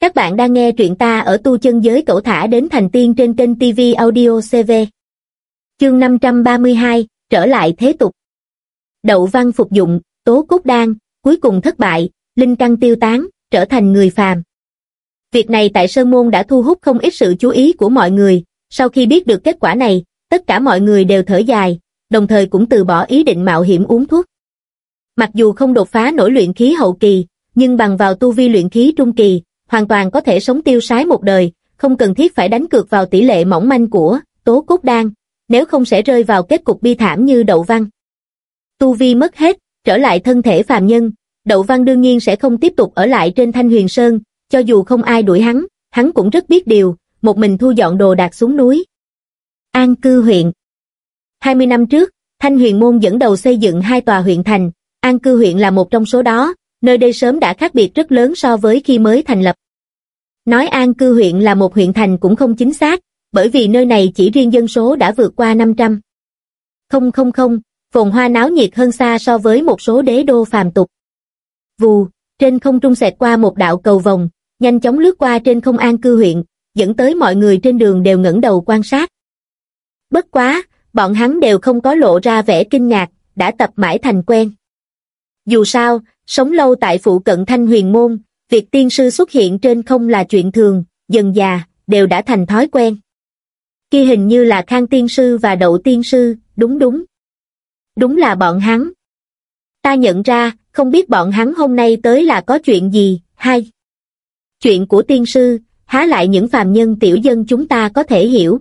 Các bạn đang nghe truyện ta ở tu chân giới cẩu thả đến thành tiên trên kênh TV Audio CV. Chương 532, trở lại thế tục. Đậu văn phục dụng, tố cốt đan, cuối cùng thất bại, linh căn tiêu tán, trở thành người phàm. Việc này tại Sơn Môn đã thu hút không ít sự chú ý của mọi người, sau khi biết được kết quả này, tất cả mọi người đều thở dài, đồng thời cũng từ bỏ ý định mạo hiểm uống thuốc. Mặc dù không đột phá nổi luyện khí hậu kỳ, nhưng bằng vào tu vi luyện khí trung kỳ, hoàn toàn có thể sống tiêu sái một đời, không cần thiết phải đánh cược vào tỷ lệ mỏng manh của tố cốt đan, nếu không sẽ rơi vào kết cục bi thảm như đậu văn. Tu vi mất hết, trở lại thân thể phàm nhân, đậu văn đương nhiên sẽ không tiếp tục ở lại trên thanh huyền sơn, cho dù không ai đuổi hắn, hắn cũng rất biết điều, một mình thu dọn đồ đạc xuống núi. An cư huyện 20 năm trước, Thanh huyền môn dẫn đầu xây dựng hai tòa huyện thành, An cư huyện là một trong số đó, nơi đây sớm đã khác biệt rất lớn so với khi mới thành lập. Nói An Cư huyện là một huyện thành cũng không chính xác, bởi vì nơi này chỉ riêng dân số đã vượt qua 500. Không không không, phồn hoa náo nhiệt hơn xa so với một số đế đô phàm tục. Vù, trên không trung xẹt qua một đạo cầu vòng, nhanh chóng lướt qua trên không An Cư huyện, dẫn tới mọi người trên đường đều ngẩng đầu quan sát. Bất quá, bọn hắn đều không có lộ ra vẻ kinh ngạc, đã tập mãi thành quen. Dù sao, sống lâu tại phụ cận thanh huyền môn, việc tiên sư xuất hiện trên không là chuyện thường, dần già, đều đã thành thói quen. Kia hình như là khang tiên sư và đậu tiên sư, đúng đúng. Đúng là bọn hắn. Ta nhận ra, không biết bọn hắn hôm nay tới là có chuyện gì, hay. Chuyện của tiên sư, há lại những phàm nhân tiểu dân chúng ta có thể hiểu.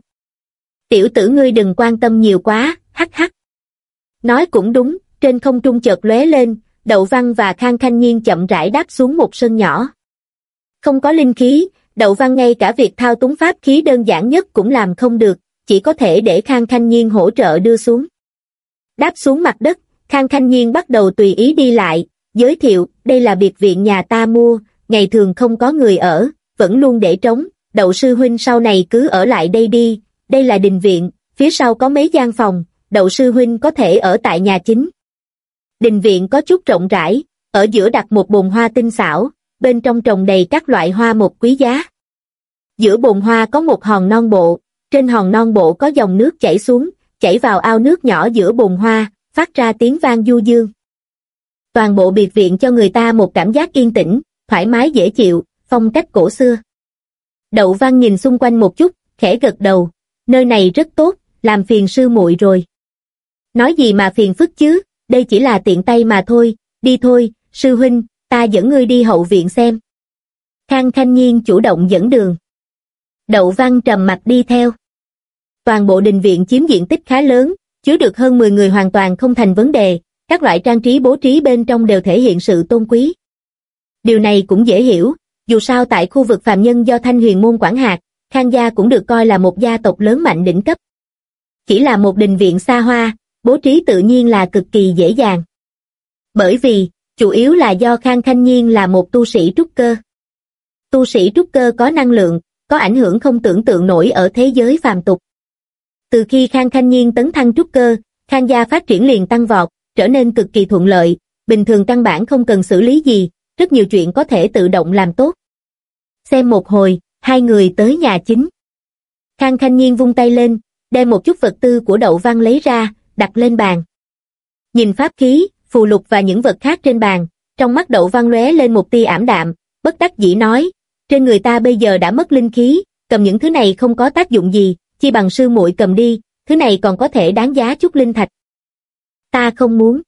Tiểu tử ngươi đừng quan tâm nhiều quá, hắc hắc. Nói cũng đúng, trên không trung chợt lóe lên, Đậu Văn và Khang Khanh Nhiên chậm rãi đáp xuống một sân nhỏ. Không có linh khí, Đậu Văn ngay cả việc thao túng pháp khí đơn giản nhất cũng làm không được, chỉ có thể để Khang Khanh Nhiên hỗ trợ đưa xuống. Đáp xuống mặt đất, Khang Khanh Nhiên bắt đầu tùy ý đi lại, giới thiệu, đây là biệt viện nhà ta mua, ngày thường không có người ở, vẫn luôn để trống, đậu sư huynh sau này cứ ở lại đây đi, đây là đình viện, phía sau có mấy gian phòng, đậu sư huynh có thể ở tại nhà chính. Đình viện có chút rộng rãi, ở giữa đặt một bồn hoa tinh xảo, bên trong trồng đầy các loại hoa một quý giá. Giữa bồn hoa có một hòn non bộ, trên hòn non bộ có dòng nước chảy xuống, chảy vào ao nước nhỏ giữa bồn hoa, phát ra tiếng vang du dương. Toàn bộ biệt viện cho người ta một cảm giác yên tĩnh, thoải mái dễ chịu, phong cách cổ xưa. Đậu Văn nhìn xung quanh một chút, khẽ gật đầu, nơi này rất tốt, làm phiền sư muội rồi. Nói gì mà phiền phức chứ, đây chỉ là tiện tay mà thôi, đi thôi, sư huynh, ta dẫn ngươi đi hậu viện xem. Khang Khanh Nhiên chủ động dẫn đường. Đậu Văn trầm mặt đi theo. Toàn bộ đình viện chiếm diện tích khá lớn, chứa được hơn 10 người hoàn toàn không thành vấn đề, các loại trang trí bố trí bên trong đều thể hiện sự tôn quý. Điều này cũng dễ hiểu, dù sao tại khu vực phàm nhân do Thanh Huyền Môn quản hạt, Khang gia cũng được coi là một gia tộc lớn mạnh đỉnh cấp. Chỉ là một đình viện xa hoa, bố trí tự nhiên là cực kỳ dễ dàng. Bởi vì, chủ yếu là do Khang Khanh Nhiên là một tu sĩ trúc cơ. Tu sĩ trúc cơ có năng lượng, có ảnh hưởng không tưởng tượng nổi ở thế giới phàm tục. Từ khi Khang Khanh Nhiên tấn thăng trúc cơ, Khang gia phát triển liền tăng vọt, trở nên cực kỳ thuận lợi, bình thường căn bản không cần xử lý gì, rất nhiều chuyện có thể tự động làm tốt. Xem một hồi, hai người tới nhà chính. Khang Khanh Nhiên vung tay lên, đem một chút vật tư của đậu văn lấy ra, đặt lên bàn. Nhìn pháp khí, phù lục và những vật khác trên bàn, trong mắt đậu văn lóe lên một tia ảm đạm, bất đắc dĩ nói, trên người ta bây giờ đã mất linh khí, cầm những thứ này không có tác dụng gì, chi bằng sư muội cầm đi, thứ này còn có thể đáng giá chút linh thạch. Ta không muốn.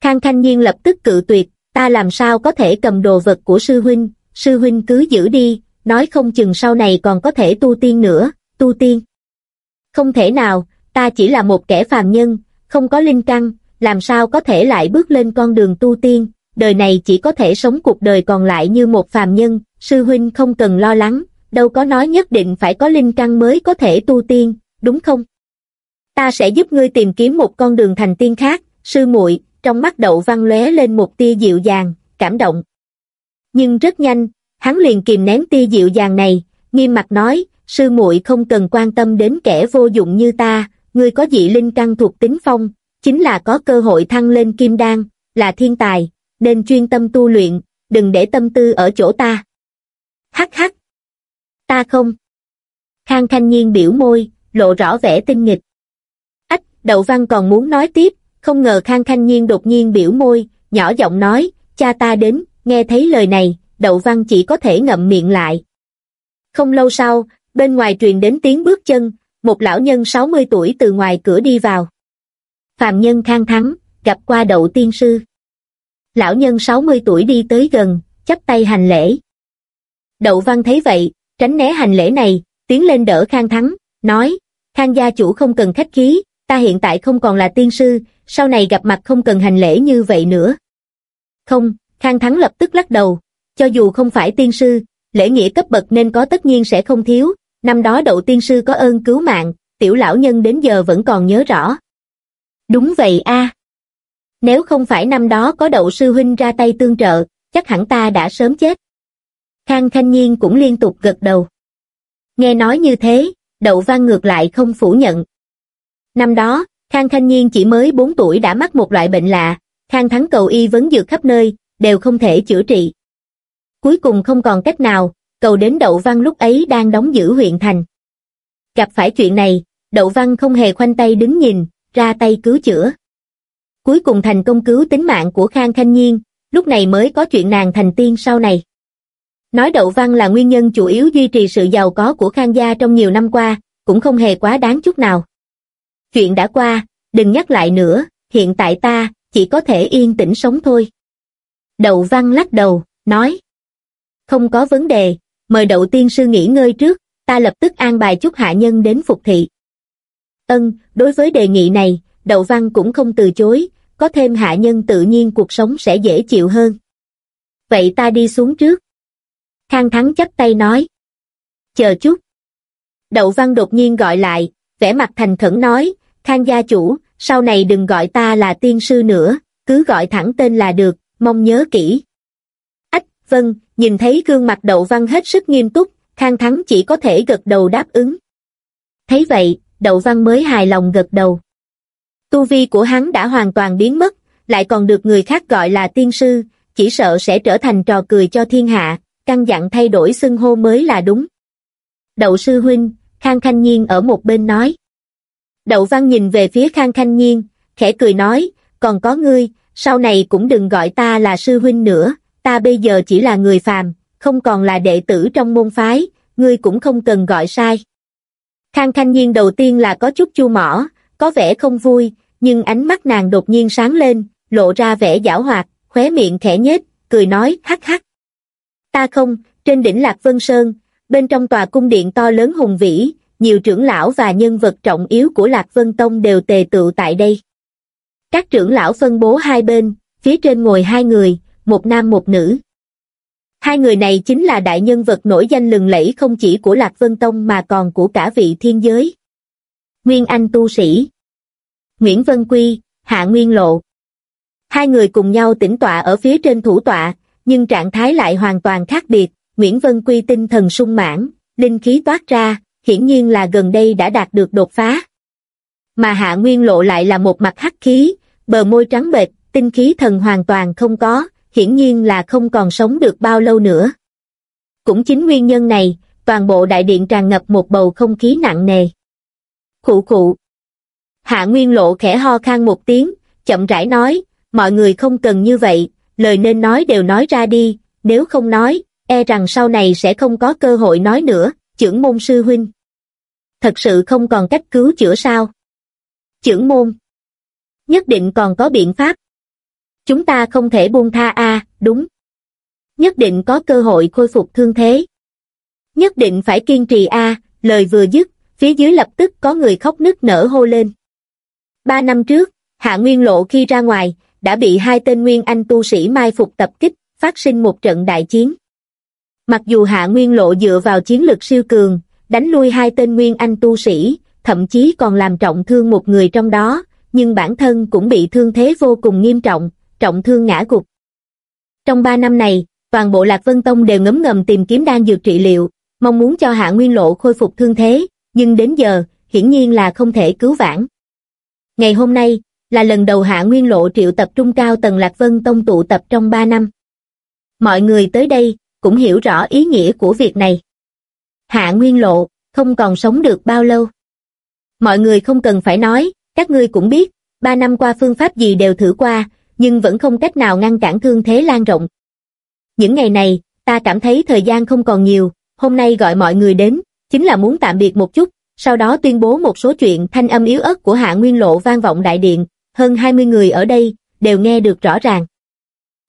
Khang Khanh Nhiên lập tức cự tuyệt, ta làm sao có thể cầm đồ vật của sư huynh, sư huynh cứ giữ đi, nói không chừng sau này còn có thể tu tiên nữa, tu tiên. Không thể nào, ta chỉ là một kẻ phàm nhân, không có linh căn, làm sao có thể lại bước lên con đường tu tiên, đời này chỉ có thể sống cuộc đời còn lại như một phàm nhân, sư huynh không cần lo lắng, đâu có nói nhất định phải có linh căn mới có thể tu tiên, đúng không? Ta sẽ giúp ngươi tìm kiếm một con đường thành tiên khác, sư muội, trong mắt đậu văn lóe lên một tia dịu dàng, cảm động. Nhưng rất nhanh, hắn liền kìm nén tia dịu dàng này, nghiêm mặt nói, sư muội không cần quan tâm đến kẻ vô dụng như ta, ngươi có dị linh căn thuộc tính phong, chính là có cơ hội thăng lên kim đan, là thiên tài, nên chuyên tâm tu luyện, đừng để tâm tư ở chỗ ta. Hắc hắc, ta không. Khang Khanh Nhiên biểu môi, lộ rõ vẻ tinh nghịch. Ách, Đậu Văn còn muốn nói tiếp, không ngờ Khang Khanh Nhiên đột nhiên biểu môi, nhỏ giọng nói, cha ta đến, nghe thấy lời này, Đậu Văn chỉ có thể ngậm miệng lại. Không lâu sau, bên ngoài truyền đến tiếng bước chân, một lão nhân 60 tuổi từ ngoài cửa đi vào. Phạm nhân khang thắng, gặp qua đậu tiên sư. Lão nhân 60 tuổi đi tới gần, chắp tay hành lễ. Đậu văn thấy vậy, tránh né hành lễ này, tiến lên đỡ khang thắng, nói, khang gia chủ không cần khách khí, ta hiện tại không còn là tiên sư, sau này gặp mặt không cần hành lễ như vậy nữa. Không, khang thắng lập tức lắc đầu, cho dù không phải tiên sư, lễ nghĩa cấp bậc nên có tất nhiên sẽ không thiếu, năm đó đậu tiên sư có ơn cứu mạng, tiểu lão nhân đến giờ vẫn còn nhớ rõ. Đúng vậy a. Nếu không phải năm đó có đậu sư huynh ra tay tương trợ, chắc hẳn ta đã sớm chết. Khang Khanh Nhiên cũng liên tục gật đầu. Nghe nói như thế, đậu văn ngược lại không phủ nhận. Năm đó, Khang Khanh Nhiên chỉ mới 4 tuổi đã mắc một loại bệnh lạ, Khang Thắng cầu y vấn dược khắp nơi, đều không thể chữa trị. Cuối cùng không còn cách nào, cầu đến Đậu Văn lúc ấy đang đóng giữ huyện thành. Gặp phải chuyện này, Đậu Văn không hề khoanh tay đứng nhìn, ra tay cứu chữa. Cuối cùng thành công cứu tính mạng của Khang Khanh Nhiên, lúc này mới có chuyện nàng thành tiên sau này. Nói Đậu Văn là nguyên nhân chủ yếu duy trì sự giàu có của Khang gia trong nhiều năm qua, cũng không hề quá đáng chút nào. Chuyện đã qua, đừng nhắc lại nữa, hiện tại ta, chỉ có thể yên tĩnh sống thôi. Đậu Văn lắc đầu, nói. Không có vấn đề, mời đậu tiên sư nghỉ ngơi trước, ta lập tức an bài chút hạ nhân đến phục thị. Ân, đối với đề nghị này, đậu văn cũng không từ chối, có thêm hạ nhân tự nhiên cuộc sống sẽ dễ chịu hơn. Vậy ta đi xuống trước. Khang Thắng chắp tay nói. Chờ chút. Đậu văn đột nhiên gọi lại, vẻ mặt thành khẩn nói, Khang gia chủ, sau này đừng gọi ta là tiên sư nữa, cứ gọi thẳng tên là được, mong nhớ kỹ. Vâng, nhìn thấy gương mặt đậu văn hết sức nghiêm túc, Khang Thắng chỉ có thể gật đầu đáp ứng. Thấy vậy, đậu văn mới hài lòng gật đầu. Tu vi của hắn đã hoàn toàn biến mất, lại còn được người khác gọi là tiên sư, chỉ sợ sẽ trở thành trò cười cho thiên hạ, căn dặn thay đổi xưng hô mới là đúng. Đậu sư huynh, Khang Khanh Nhiên ở một bên nói. Đậu văn nhìn về phía Khang Khanh Nhiên, khẽ cười nói, còn có ngươi, sau này cũng đừng gọi ta là sư huynh nữa, ta bây giờ chỉ là người phàm, không còn là đệ tử trong môn phái, ngươi cũng không cần gọi sai. Khang Khanh Nhiên đầu tiên là có chút chu mỏ, có vẻ không vui, nhưng ánh mắt nàng đột nhiên sáng lên, lộ ra vẻ giảo hoạt, khóe miệng khẽ nhếch, cười nói hắc hắc. Ta không, trên đỉnh Lạc Vân Sơn, bên trong tòa cung điện to lớn hùng vĩ, nhiều trưởng lão và nhân vật trọng yếu của Lạc Vân Tông đều tề tựu tại đây. Các trưởng lão phân bố hai bên, phía trên ngồi hai người, một nam một nữ. Hai người này chính là đại nhân vật nổi danh lừng lẫy không chỉ của Lạc Vân Tông mà còn của cả vị thiên giới. Nguyên Anh tu sĩ Nguyễn Vân Quy, Hạ Nguyên Lộ Hai người cùng nhau tĩnh tọa ở phía trên thủ tọa, nhưng trạng thái lại hoàn toàn khác biệt, Nguyễn Vân Quy tinh thần sung mãn, linh khí toát ra, hiển nhiên là gần đây đã đạt được đột phá. Mà Hạ Nguyên Lộ lại là một mặt hắc khí, bờ môi trắng bệch, tinh khí thần hoàn toàn không có, hiển nhiên là không còn sống được bao lâu nữa. Cũng chính nguyên nhân này, toàn bộ đại điện tràn ngập một bầu không khí nặng nề. Khụ khụ. Hạ Nguyên Lộ khẽ ho khan một tiếng, chậm rãi nói, mọi người không cần như vậy, lời nên nói đều nói ra đi, nếu không nói, e rằng sau này sẽ không có cơ hội nói nữa, trưởng môn sư huynh. Thật sự không còn cách cứu chữa sao? Trưởng môn. Nhất định còn có biện pháp. Chúng ta không thể buông tha a đúng. Nhất định có cơ hội khôi phục thương thế. Nhất định phải kiên trì a lời vừa dứt, phía dưới lập tức có người khóc nức nở hô lên. Ba năm trước, Hạ Nguyên Lộ khi ra ngoài, đã bị hai tên Nguyên Anh tu sĩ mai phục tập kích, phát sinh một trận đại chiến. Mặc dù Hạ Nguyên Lộ dựa vào chiến lực siêu cường, đánh lui hai tên Nguyên Anh tu sĩ, thậm chí còn làm trọng thương một người trong đó, nhưng bản thân cũng bị thương thế vô cùng nghiêm trọng, trọng thương ngã gục. Trong ba năm này, toàn bộ Lạc Vân Tông đều ngấm ngầm tìm kiếm đan dược trị liệu, mong muốn cho Hạ Nguyên Lộ khôi phục thương thế, nhưng đến giờ, hiển nhiên là không thể cứu vãn. Ngày hôm nay, là lần đầu Hạ Nguyên Lộ triệu tập trung cao tầng Lạc Vân Tông tụ tập trong ba năm. Mọi người tới đây, cũng hiểu rõ ý nghĩa của việc này. Hạ Nguyên Lộ, không còn sống được bao lâu. Mọi người không cần phải nói, các ngươi cũng biết, ba năm qua phương pháp gì đều thử qua, nhưng vẫn không cách nào ngăn cản thương thế lan rộng. Những ngày này, ta cảm thấy thời gian không còn nhiều, hôm nay gọi mọi người đến, chính là muốn tạm biệt một chút, sau đó tuyên bố một số chuyện thanh âm yếu ớt của Hạ Nguyên Lộ vang vọng đại điện, hơn 20 người ở đây, đều nghe được rõ ràng.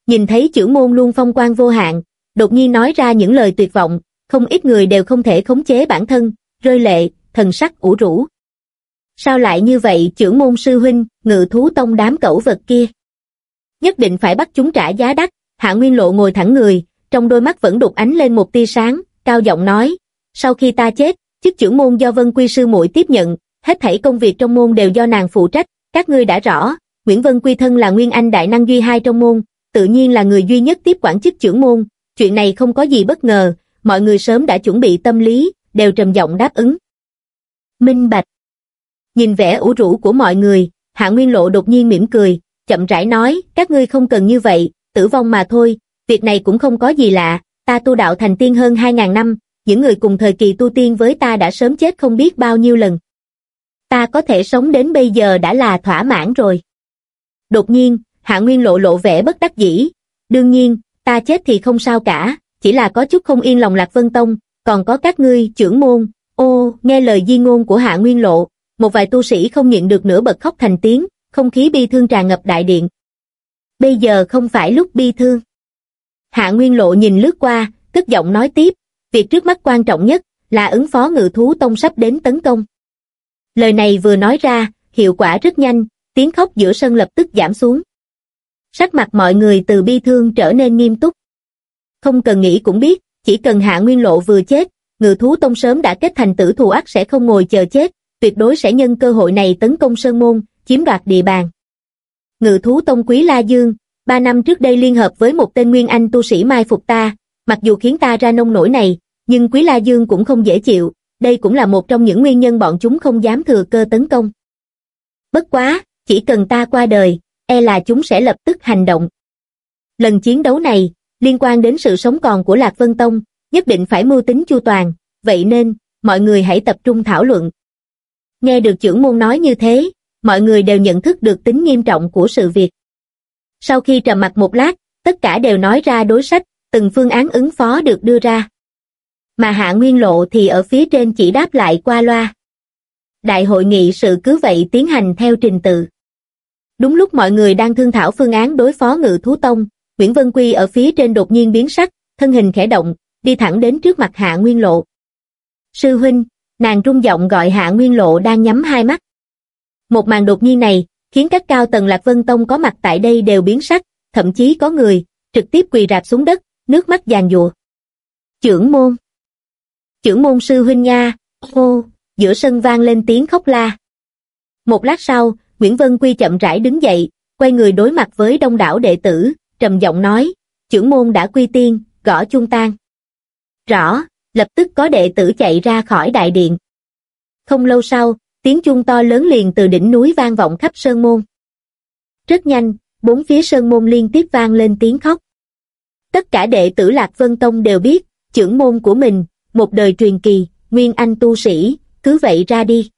Nhìn thấy chữ môn luôn phong quang vô hạn, đột nhiên nói ra những lời tuyệt vọng, không ít người đều không thể khống chế bản thân, rơi lệ, thần sắc ủ rũ. Sao lại như vậy chữ môn sư huynh, ngự thú tông đám cẩu vật kia? Nhất định phải bắt chúng trả giá đắt, Hạ Nguyên Lộ ngồi thẳng người, trong đôi mắt vẫn đục ánh lên một tia sáng, cao giọng nói, sau khi ta chết, chức trưởng môn do Vân Quy sư muội tiếp nhận, hết thảy công việc trong môn đều do nàng phụ trách, các ngươi đã rõ, Nguyễn Vân Quy thân là nguyên anh đại năng duy hai trong môn, tự nhiên là người duy nhất tiếp quản chức trưởng môn, chuyện này không có gì bất ngờ, mọi người sớm đã chuẩn bị tâm lý, đều trầm giọng đáp ứng. Minh Bạch Nhìn vẻ ủ rũ của mọi người, Hạ Nguyên Lộ đột nhiên mỉm cười, chậm rãi nói, các ngươi không cần như vậy, tử vong mà thôi, việc này cũng không có gì lạ, ta tu đạo thành tiên hơn 2.000 năm, những người cùng thời kỳ tu tiên với ta đã sớm chết không biết bao nhiêu lần. Ta có thể sống đến bây giờ đã là thỏa mãn rồi. Đột nhiên, Hạ Nguyên lộ lộ vẻ bất đắc dĩ. Đương nhiên, ta chết thì không sao cả, chỉ là có chút không yên lòng Lạc Vân Tông, còn có các ngươi, trưởng môn. Ô, nghe lời di ngôn của Hạ Nguyên lộ, một vài tu sĩ không nhịn được nữa bật khóc thành tiếng, không khí bi thương tràn ngập đại điện. Bây giờ không phải lúc bi thương. Hạ Nguyên lộ nhìn lướt qua, cất giọng nói tiếp, việc trước mắt quan trọng nhất là ứng phó ngự thú tông sắp đến tấn công. Lời này vừa nói ra, hiệu quả rất nhanh, tiếng khóc giữa sân lập tức giảm xuống. Sắc mặt mọi người từ bi thương trở nên nghiêm túc. Không cần nghĩ cũng biết, chỉ cần hạ nguyên lộ vừa chết, ngự thú tông sớm đã kết thành tử thù ác sẽ không ngồi chờ chết, tuyệt đối sẽ nhân cơ hội này tấn công sơn môn, chiếm đoạt địa bàn. Ngự thú tông quý La Dương, ba năm trước đây liên hợp với một tên nguyên anh tu sĩ mai phục ta, mặc dù khiến ta ra nông nổi này, nhưng quý La Dương cũng không dễ chịu, đây cũng là một trong những nguyên nhân bọn chúng không dám thừa cơ tấn công. Bất quá, chỉ cần ta qua đời, e là chúng sẽ lập tức hành động. Lần chiến đấu này, liên quan đến sự sống còn của Lạc Vân Tông, nhất định phải mưu tính chu toàn, vậy nên, mọi người hãy tập trung thảo luận. Nghe được trưởng môn nói như thế, mọi người đều nhận thức được tính nghiêm trọng của sự việc. Sau khi trầm mặt một lát, tất cả đều nói ra đối sách, từng phương án ứng phó được đưa ra. Mà Hạ Nguyên Lộ thì ở phía trên chỉ đáp lại qua loa. Đại hội nghị sự cứ vậy tiến hành theo trình tự. Đúng lúc mọi người đang thương thảo phương án đối phó ngự thú tông, Nguyễn Vân Quy ở phía trên đột nhiên biến sắc, thân hình khẽ động, đi thẳng đến trước mặt Hạ Nguyên Lộ. Sư huynh, nàng trung giọng gọi Hạ Nguyên Lộ đang nhắm hai mắt. Một màn đột nhiên này, khiến các cao tầng Lạc Vân Tông có mặt tại đây đều biến sắc, thậm chí có người, trực tiếp quỳ rạp xuống đất, nước mắt giàn dụa. Chưởng môn Chưởng môn sư huynh nha, hô, giữa sân vang lên tiếng khóc la. Một lát sau, Nguyễn Vân Quy chậm rãi đứng dậy, quay người đối mặt với đông đảo đệ tử, trầm giọng nói, chưởng môn đã quy tiên, gõ chung tan. Rõ, lập tức có đệ tử chạy ra khỏi đại điện. Không lâu sau, tiếng chuông to lớn liền từ đỉnh núi vang vọng khắp sơn môn. Rất nhanh, bốn phía sơn môn liên tiếp vang lên tiếng khóc. Tất cả đệ tử Lạc Vân Tông đều biết, trưởng môn của mình, một đời truyền kỳ, nguyên anh tu sĩ, cứ vậy ra đi.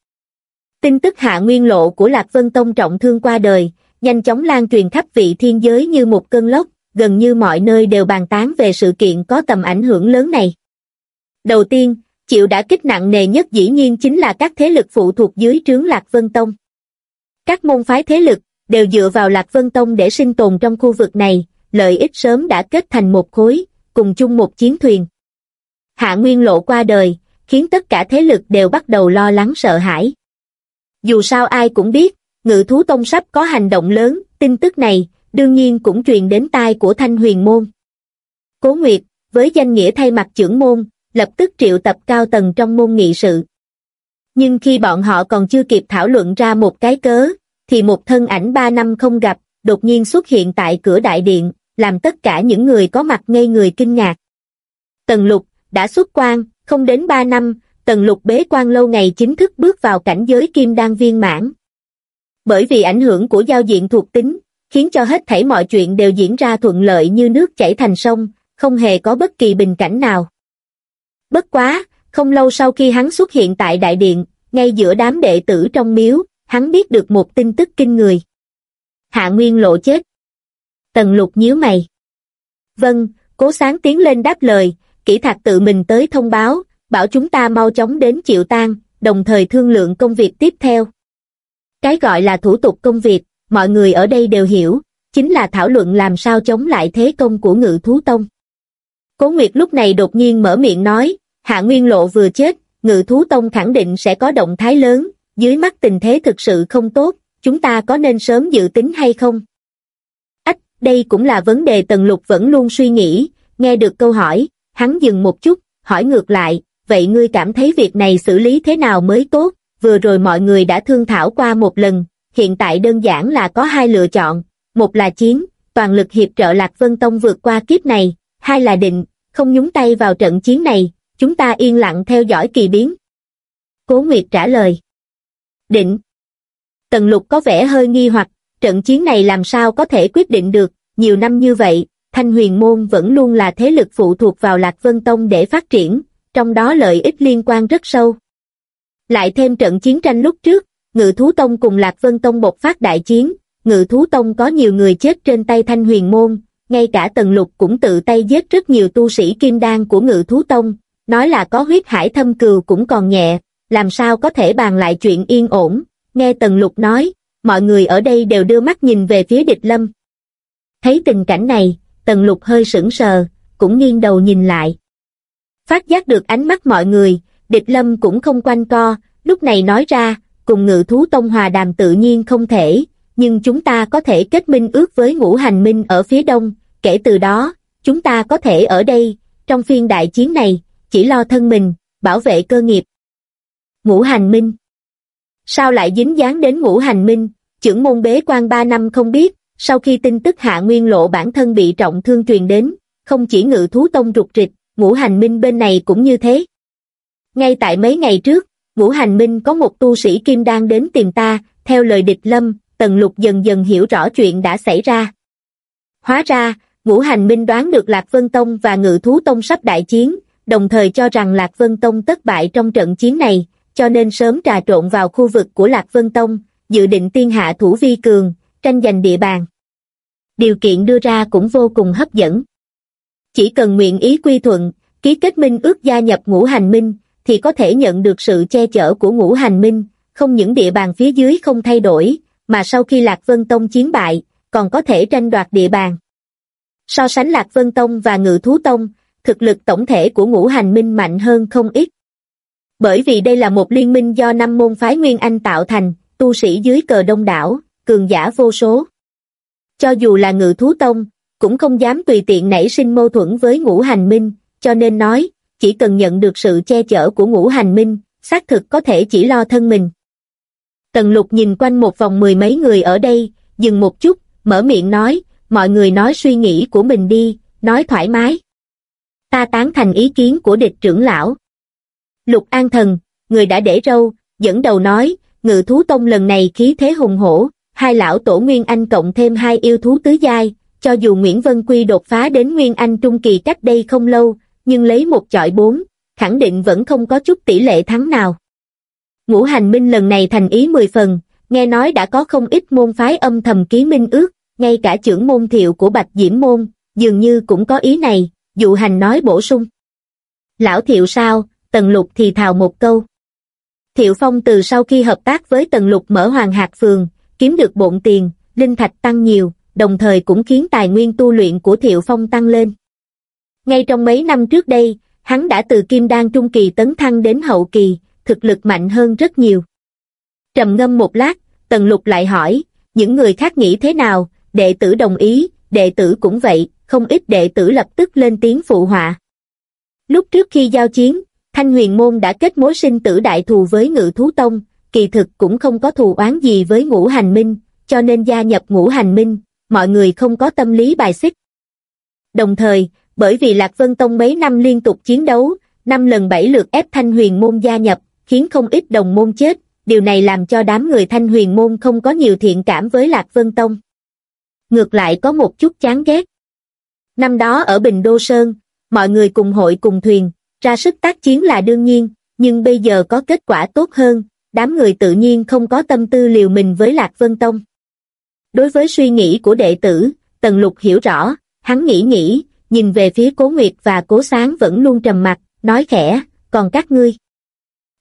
Tin tức hạ nguyên lộ của Lạc Vân Tông trọng thương qua đời, nhanh chóng lan truyền khắp vị thiên giới như một cơn lốc, gần như mọi nơi đều bàn tán về sự kiện có tầm ảnh hưởng lớn này. Đầu tiên, chịu đã kích nặng nề nhất dĩ nhiên chính là các thế lực phụ thuộc dưới trướng Lạc Vân Tông. Các môn phái thế lực đều dựa vào Lạc Vân Tông để sinh tồn trong khu vực này, lợi ích sớm đã kết thành một khối, cùng chung một chiến thuyền. Hạ Nguyên Lộ qua đời, khiến tất cả thế lực đều bắt đầu lo lắng sợ hãi. Dù sao ai cũng biết, ngự thú tông sắp có hành động lớn, tin tức này, đương nhiên cũng truyền đến tai của Thanh Huyền Môn. Cố Nguyệt, với danh nghĩa thay mặt trưởng môn, lập tức triệu tập cao tầng trong môn nghị sự. Nhưng khi bọn họ còn chưa kịp thảo luận ra một cái cớ, thì một thân ảnh ba năm không gặp, đột nhiên xuất hiện tại cửa đại điện, làm tất cả những người có mặt ngây người kinh ngạc. Tần lục, đã xuất quan, không đến ba năm, tần lục bế quan lâu ngày chính thức bước vào cảnh giới kim đan viên mãn. Bởi vì ảnh hưởng của giao diện thuộc tính, khiến cho hết thảy mọi chuyện đều diễn ra thuận lợi như nước chảy thành sông, không hề có bất kỳ bình cảnh nào. Bất quá, Không lâu sau khi hắn xuất hiện tại đại điện, ngay giữa đám đệ tử trong miếu, hắn biết được một tin tức kinh người. Hạ Nguyên lộ chết. Tần lục nhíu mày. Vâng, cố sáng tiến lên đáp lời, kỹ thạc tự mình tới thông báo, bảo chúng ta mau chóng đến chịu tang, đồng thời thương lượng công việc tiếp theo. Cái gọi là thủ tục công việc, mọi người ở đây đều hiểu, chính là thảo luận làm sao chống lại thế công của ngự thú tông. Cố Nguyệt lúc này đột nhiên mở miệng nói, Hạ Nguyên Lộ vừa chết, ngự thú tông khẳng định sẽ có động thái lớn, dưới mắt tình thế thực sự không tốt, chúng ta có nên sớm dự tính hay không? Ách, đây cũng là vấn đề Tần Lục vẫn luôn suy nghĩ, nghe được câu hỏi, hắn dừng một chút, hỏi ngược lại, vậy ngươi cảm thấy việc này xử lý thế nào mới tốt? Vừa rồi mọi người đã thương thảo qua một lần, hiện tại đơn giản là có hai lựa chọn, một là chiến, toàn lực hiệp trợ Lạc Vân Tông vượt qua kiếp này, hai là định, không nhúng tay vào trận chiến này, chúng ta yên lặng theo dõi kỳ biến. Cố Nguyệt trả lời. Định. Tần lục có vẻ hơi nghi hoặc, trận chiến này làm sao có thể quyết định được, nhiều năm như vậy, Thanh Huyền Môn vẫn luôn là thế lực phụ thuộc vào Lạc Vân Tông để phát triển, trong đó lợi ích liên quan rất sâu. Lại thêm trận chiến tranh lúc trước, Ngự Thú Tông cùng Lạc Vân Tông bộc phát đại chiến, Ngự Thú Tông có nhiều người chết trên tay Thanh Huyền Môn, ngay cả Tần Lục cũng tự tay giết rất nhiều tu sĩ kim đan của Ngự Thú Tông, nói là có huyết hải thâm cừu cũng còn nhẹ, làm sao có thể bàn lại chuyện yên ổn, nghe Tần Lục nói, mọi người ở đây đều đưa mắt nhìn về phía địch lâm. Thấy tình cảnh này, Tần Lục hơi sững sờ, cũng nghiêng đầu nhìn lại. Phát giác được ánh mắt mọi người, địch lâm cũng không quanh co, lúc này nói ra, cùng ngự thú tông hòa đàm tự nhiên không thể, nhưng chúng ta có thể kết minh ước với ngũ hành minh ở phía đông, kể từ đó, chúng ta có thể ở đây, trong phiên đại chiến này, chỉ lo thân mình, bảo vệ cơ nghiệp. Ngũ hành minh Sao lại dính dáng đến ngũ hành minh, trưởng môn bế quan ba năm không biết, sau khi tin tức hạ nguyên lộ bản thân bị trọng thương truyền đến, không chỉ ngự thú tông rụt rịch, ngũ hành minh bên này cũng như thế. Ngay tại mấy ngày trước, ngũ hành minh có một tu sĩ kim đang đến tìm ta, theo lời địch lâm, tần lục dần dần hiểu rõ chuyện đã xảy ra. Hóa ra, ngũ hành minh đoán được Lạc Vân Tông và Ngự Thú Tông sắp đại chiến, đồng thời cho rằng Lạc Vân Tông thất bại trong trận chiến này, cho nên sớm trà trộn vào khu vực của Lạc Vân Tông, dự định tiên hạ thủ vi cường, tranh giành địa bàn. Điều kiện đưa ra cũng vô cùng hấp dẫn. Chỉ cần nguyện ý quy thuận, ký kết minh ước gia nhập ngũ hành minh, thì có thể nhận được sự che chở của ngũ hành minh, không những địa bàn phía dưới không thay đổi, mà sau khi Lạc Vân Tông chiến bại, còn có thể tranh đoạt địa bàn. So sánh Lạc Vân Tông và Ngự Thú Tông, thực lực tổng thể của ngũ hành minh mạnh hơn không ít. Bởi vì đây là một liên minh do năm môn phái Nguyên Anh tạo thành, tu sĩ dưới cờ đông đảo, cường giả vô số. Cho dù là Ngự Thú Tông, cũng không dám tùy tiện nảy sinh mâu thuẫn với ngũ hành minh, cho nên nói, chỉ cần nhận được sự che chở của ngũ hành minh, xác thực có thể chỉ lo thân mình. Tần lục nhìn quanh một vòng mười mấy người ở đây, dừng một chút, mở miệng nói, mọi người nói suy nghĩ của mình đi, nói thoải mái. Ta tán thành ý kiến của địch trưởng lão. Lục An Thần, người đã để râu, dẫn đầu nói, ngự thú tông lần này khí thế hùng hổ, hai lão tổ Nguyên Anh cộng thêm hai yêu thú tứ giai, cho dù Nguyễn Vân Quy đột phá đến Nguyên Anh Trung Kỳ cách đây không lâu, nhưng lấy một chọi bốn, khẳng định vẫn không có chút tỷ lệ thắng nào. Ngũ hành minh lần này thành ý mười phần, nghe nói đã có không ít môn phái âm thầm ký minh ước, ngay cả trưởng môn thiệu của Bạch Diễm Môn, dường như cũng có ý này, dụ hành nói bổ sung. Lão thiệu sao, Tần Lục thì thào một câu. Thiệu Phong từ sau khi hợp tác với Tần Lục mở Hoàng Hạt Phường, kiếm được bộn tiền, linh thạch tăng nhiều, đồng thời cũng khiến tài nguyên tu luyện của Thiệu Phong tăng lên. Ngay trong mấy năm trước đây, hắn đã từ kim đan trung kỳ tấn thăng đến hậu kỳ, thực lực mạnh hơn rất nhiều. Trầm ngâm một lát, Tần Lục lại hỏi, những người khác nghĩ thế nào, đệ tử đồng ý, đệ tử cũng vậy, không ít đệ tử lập tức lên tiếng phụ họa. Lúc trước khi giao chiến, Thanh Huyền Môn đã kết mối sinh tử đại thù với Ngự Thú Tông, kỳ thực cũng không có thù oán gì với Ngũ Hành Minh, cho nên gia nhập Ngũ Hành Minh, mọi người không có tâm lý bài xích. Đồng thời, bởi vì Lạc Vân Tông mấy năm liên tục chiến đấu, năm lần bảy lượt ép Thanh Huyền Môn gia nhập, khiến không ít đồng môn chết, điều này làm cho đám người Thanh Huyền Môn không có nhiều thiện cảm với Lạc Vân Tông. Ngược lại có một chút chán ghét. Năm đó ở Bình Đô Sơn, mọi người cùng hội cùng thuyền, ra sức tác chiến là đương nhiên, nhưng bây giờ có kết quả tốt hơn, đám người tự nhiên không có tâm tư liều mình với Lạc Vân Tông. Đối với suy nghĩ của đệ tử, Tần Lục hiểu rõ, hắn nghĩ nghĩ, nhìn về phía Cố Nguyệt và Cố Sáng vẫn luôn trầm mặt, nói khẽ, còn các ngươi.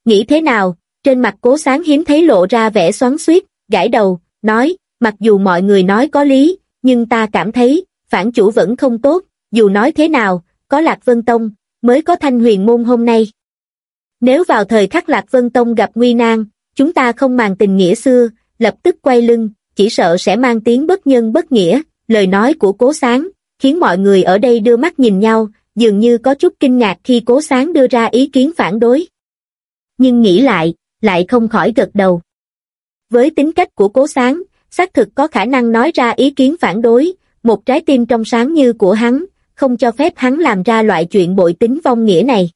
Nghĩ thế nào, trên mặt Cố Sáng hiếm thấy lộ ra vẻ xoắn xuýt, gãi đầu, nói, mặc dù mọi người nói có lý, nhưng ta cảm thấy, phản chủ vẫn không tốt, dù nói thế nào, có Lạc Vân Tông, mới có thanh huyền môn hôm nay. Nếu vào thời khắc Lạc Vân Tông gặp nguy nan, chúng ta không màng tình nghĩa xưa, lập tức quay lưng, chỉ sợ sẽ mang tiếng bất nhân bất nghĩa, lời nói của cố sáng, khiến mọi người ở đây đưa mắt nhìn nhau, dường như có chút kinh ngạc khi cố sáng đưa ra ý kiến phản đối. Nhưng nghĩ lại, lại không khỏi gật đầu. Với tính cách của cố sáng, xác thực có khả năng nói ra ý kiến phản đối, một trái tim trong sáng như của hắn, không cho phép hắn làm ra loại chuyện bội tính vong nghĩa này.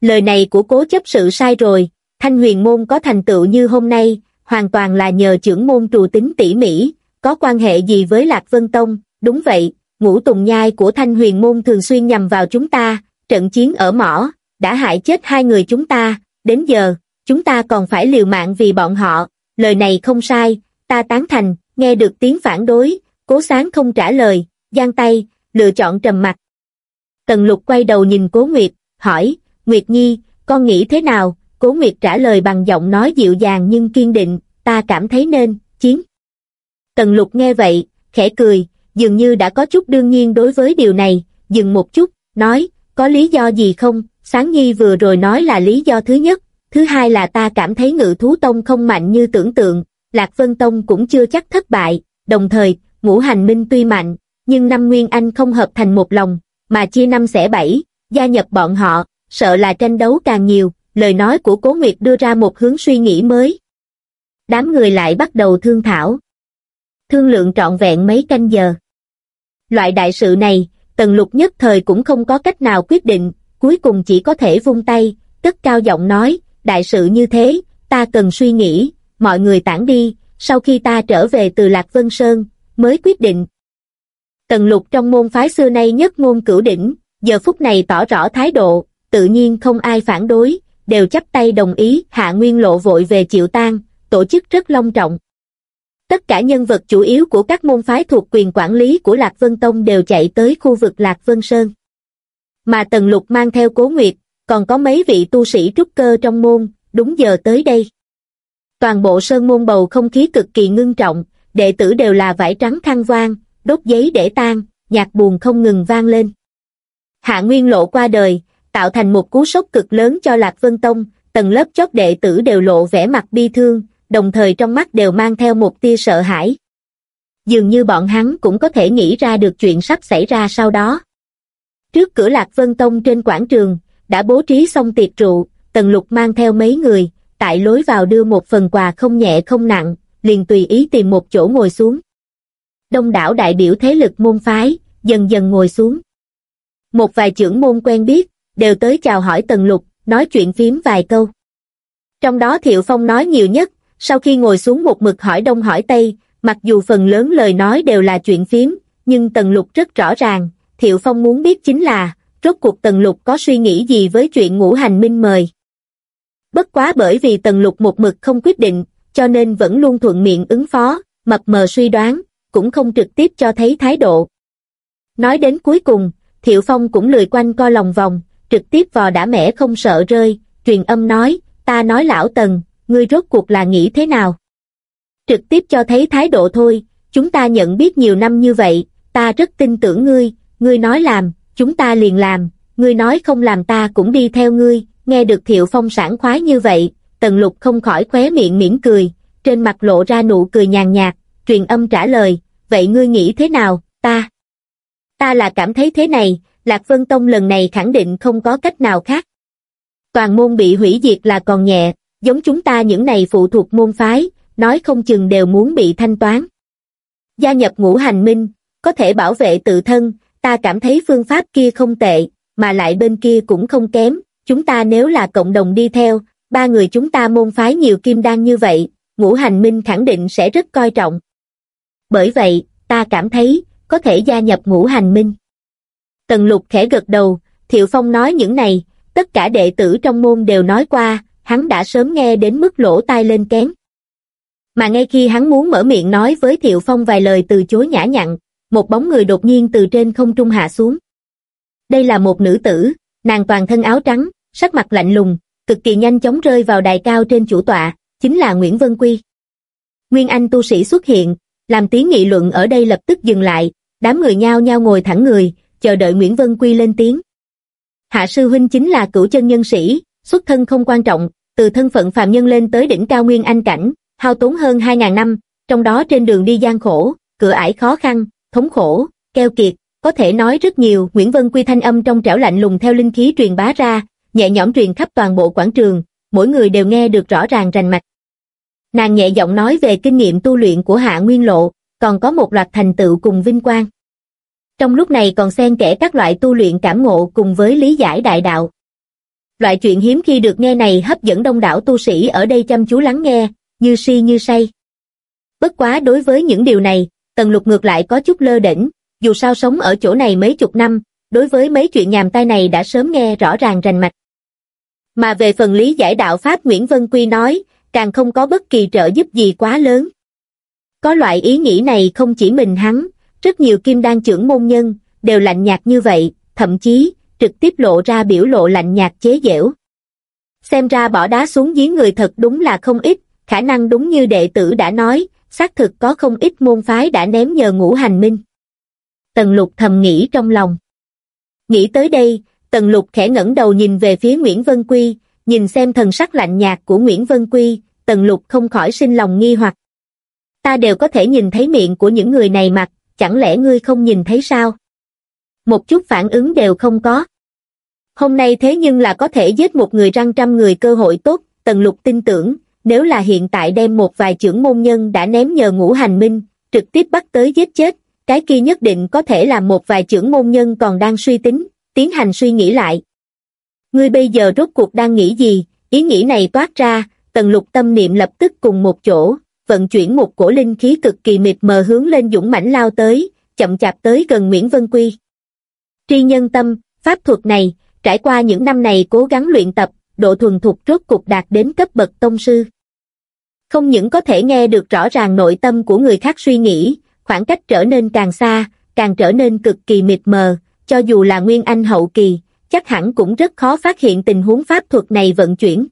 Lời này của cố chấp sự sai rồi, thanh huyền môn có thành tựu như hôm nay, hoàn toàn là nhờ trưởng môn trù tính tỉ mỉ, có quan hệ gì với Lạc Vân Tông, đúng vậy, ngũ tùng nhai của thanh huyền môn thường xuyên nhằm vào chúng ta, trận chiến ở mỏ, đã hại chết hai người chúng ta, đến giờ, chúng ta còn phải liều mạng vì bọn họ, lời này không sai, ta tán thành, nghe được tiếng phản đối, cố sáng không trả lời, giang tay, lựa chọn trầm mặt. Tần lục quay đầu nhìn cố Nguyệt, hỏi, Nguyệt Nhi, con nghĩ thế nào? Cố Nguyệt trả lời bằng giọng nói dịu dàng nhưng kiên định, ta cảm thấy nên, chiến. Tần lục nghe vậy, khẽ cười, dường như đã có chút đương nhiên đối với điều này, dừng một chút, nói, có lý do gì không? Sáng Nhi vừa rồi nói là lý do thứ nhất, thứ hai là ta cảm thấy ngự thú tông không mạnh như tưởng tượng, Lạc Vân Tông cũng chưa chắc thất bại, đồng thời, ngũ hành minh tuy mạnh, nhưng năm Nguyên Anh không hợp thành một lòng, mà chia năm xẻ bảy, gia nhập bọn họ, sợ là tranh đấu càng nhiều, lời nói của Cố Nguyệt đưa ra một hướng suy nghĩ mới. Đám người lại bắt đầu thương thảo. Thương lượng trọn vẹn mấy canh giờ. Loại đại sự này, Tần Lục nhất thời cũng không có cách nào quyết định, cuối cùng chỉ có thể vung tay, cất cao giọng nói, đại sự như thế, ta cần suy nghĩ, mọi người tản đi, sau khi ta trở về từ Lạc Vân Sơn, mới quyết định. Tần lục trong môn phái xưa nay nhất ngôn cửu đỉnh, giờ phút này tỏ rõ thái độ, tự nhiên không ai phản đối, đều chấp tay đồng ý, hạ nguyên lộ vội về chịu tang, tổ chức rất long trọng. Tất cả nhân vật chủ yếu của các môn phái thuộc quyền quản lý của Lạc Vân Tông đều chạy tới khu vực Lạc Vân Sơn. Mà Tần Lục mang theo Cố Nguyệt, còn có mấy vị tu sĩ trúc cơ trong môn, đúng giờ tới đây. Toàn bộ sơn môn bầu không khí cực kỳ ngưng trọng, đệ tử đều là vải trắng khăn vang, đốt giấy để tan, nhạc buồn không ngừng vang lên. Hạ Nguyên Lộ qua đời, tạo thành một cú sốc cực lớn cho Lạc Vân Tông, tầng lớp chót đệ tử đều lộ vẻ mặt bi thương, đồng thời trong mắt đều mang theo một tia sợ hãi. Dường như bọn hắn cũng có thể nghĩ ra được chuyện sắp xảy ra sau đó. Trước cửa Lạc Vân Tông trên quảng trường, đã bố trí xong tiệc rượu, Tần Lục mang theo mấy người, tại lối vào đưa một phần quà không nhẹ không nặng, liền tùy ý tìm một chỗ ngồi xuống. Đông đảo đại biểu thế lực môn phái, dần dần ngồi xuống. Một vài trưởng môn quen biết, đều tới chào hỏi Tần Lục, nói chuyện phím vài câu. Trong đó Thiệu Phong nói nhiều nhất, sau khi ngồi xuống một mực hỏi đông hỏi tây, mặc dù phần lớn lời nói đều là chuyện phím, nhưng Tần Lục rất rõ ràng, Thiệu Phong muốn biết chính là, rốt cuộc Tần Lục có suy nghĩ gì với chuyện ngũ hành minh mời. Bất quá bởi vì Tần Lục một mực không quyết định, cho nên vẫn luôn thuận miệng ứng phó, mập mờ suy đoán, cũng không trực tiếp cho thấy thái độ. Nói đến cuối cùng, Thiệu Phong cũng lười quanh co lòng vòng, trực tiếp vò đã mẻ không sợ rơi, truyền âm nói, ta nói lão Tần, ngươi rốt cuộc là nghĩ thế nào? Trực tiếp cho thấy thái độ thôi, chúng ta nhận biết nhiều năm như vậy, ta rất tin tưởng ngươi, ngươi nói làm, chúng ta liền làm, ngươi nói không làm ta cũng đi theo ngươi, nghe được Thiệu Phong sảng khoái như vậy, Tần Lục không khỏi khóe miệng mỉm cười, trên mặt lộ ra nụ cười nhàn nhạt, truyền âm trả lời, vậy ngươi nghĩ thế nào, ta? Ta là cảm thấy thế này, Lạc Vân Tông lần này khẳng định không có cách nào khác. Toàn môn bị hủy diệt là còn nhẹ, giống chúng ta những này phụ thuộc môn phái, nói không chừng đều muốn bị thanh toán. Gia nhập ngũ hành minh, có thể bảo vệ tự thân, ta cảm thấy phương pháp kia không tệ, mà lại bên kia cũng không kém, chúng ta nếu là cộng đồng đi theo, ba người chúng ta môn phái nhiều kim đan như vậy, ngũ hành minh khẳng định sẽ rất coi trọng. Bởi vậy, ta cảm thấy, có thể gia nhập ngũ hành minh. Tần lục khẽ gật đầu, Thiệu Phong nói những này, tất cả đệ tử trong môn đều nói qua, hắn đã sớm nghe đến mức lỗ tai lên kén. Mà ngay khi hắn muốn mở miệng nói với Thiệu Phong vài lời từ chối nhã nhặn, một bóng người đột nhiên từ trên không trung hạ xuống. Đây là một nữ tử, nàng toàn thân áo trắng, sắc mặt lạnh lùng, cực kỳ nhanh chóng rơi vào đài cao trên chủ tọa, chính là Nguyễn Vân Quy. Nguyên Anh tu sĩ xuất hiện, làm tiếng nghị luận ở đây lập tức dừng lại, đám người nhao nhao ngồi thẳng người, chờ đợi Nguyễn Vân Quy lên tiếng. Hạ sư huynh chính là cửu chân nhân sĩ, xuất thân không quan trọng, từ thân phận phàm nhân lên tới đỉnh cao nguyên anh cảnh, hao tốn hơn 2.000 năm, trong đó trên đường đi gian khổ, cửa ải khó khăn, thống khổ, keo kiệt, có thể nói rất nhiều. Nguyễn Vân Quy thanh âm trong trẻo lạnh lùng theo linh khí truyền bá ra, nhẹ nhõm truyền khắp toàn bộ quảng trường, mỗi người đều nghe được rõ ràng rành mạch. Nàng nhẹ giọng nói về kinh nghiệm tu luyện của Hạ Nguyên Lộ, còn có một loạt thành tựu cùng vinh quang. Trong lúc này còn xen kẽ các loại tu luyện cảm ngộ cùng với lý giải đại đạo. Loại chuyện hiếm khi được nghe này hấp dẫn đông đảo tu sĩ ở đây chăm chú lắng nghe, như si như say. Bất quá đối với những điều này, Tần Lục ngược lại có chút lơ đỉnh, dù sao sống ở chỗ này mấy chục năm, đối với mấy chuyện nhàm tai này đã sớm nghe rõ ràng rành mạch. Mà về phần lý giải đạo Pháp Nguyễn Vân Quy nói, càng không có bất kỳ trợ giúp gì quá lớn. Có loại ý nghĩ này không chỉ mình hắn, rất nhiều kim đan trưởng môn nhân, đều lạnh nhạt như vậy, thậm chí, trực tiếp lộ ra biểu lộ lạnh nhạt chế giễu. Xem ra bỏ đá xuống giếng người thật đúng là không ít, khả năng đúng như đệ tử đã nói, xác thực có không ít môn phái đã ném nhờ ngũ hành minh. Tần lục thầm nghĩ trong lòng. Nghĩ tới đây, tần lục khẽ ngẩng đầu nhìn về phía Nguyễn Vân Quy, nhìn xem thần sắc lạnh nhạt của Nguyễn Vân Quy, tần lục không khỏi sinh lòng nghi hoặc. Ta đều có thể nhìn thấy miệng của những người này mặt, chẳng lẽ ngươi không nhìn thấy sao? Một chút phản ứng đều không có. Hôm nay thế nhưng là có thể giết một người răng trăm người cơ hội tốt, tần lục tin tưởng, nếu là hiện tại đem một vài trưởng môn nhân đã ném nhờ ngũ hành minh, trực tiếp bắt tới giết chết, cái kia nhất định có thể là một vài trưởng môn nhân còn đang suy tính, tiến hành suy nghĩ lại. Ngươi bây giờ rốt cuộc đang nghĩ gì, ý nghĩ này toát ra, tần lục tâm niệm lập tức cùng một chỗ, vận chuyển một cổ linh khí cực kỳ mịt mờ hướng lên dũng mãnh lao tới, chậm chạp tới gần Nguyễn Vân Quy. Tri nhân tâm, pháp thuật này, trải qua những năm này cố gắng luyện tập, độ thuần thục rốt cục đạt đến cấp bậc tông sư. Không những có thể nghe được rõ ràng nội tâm của người khác suy nghĩ, khoảng cách trở nên càng xa, càng trở nên cực kỳ mịt mờ, cho dù là Nguyên Anh hậu kỳ, chắc hẳn cũng rất khó phát hiện tình huống pháp thuật này vận chuyển.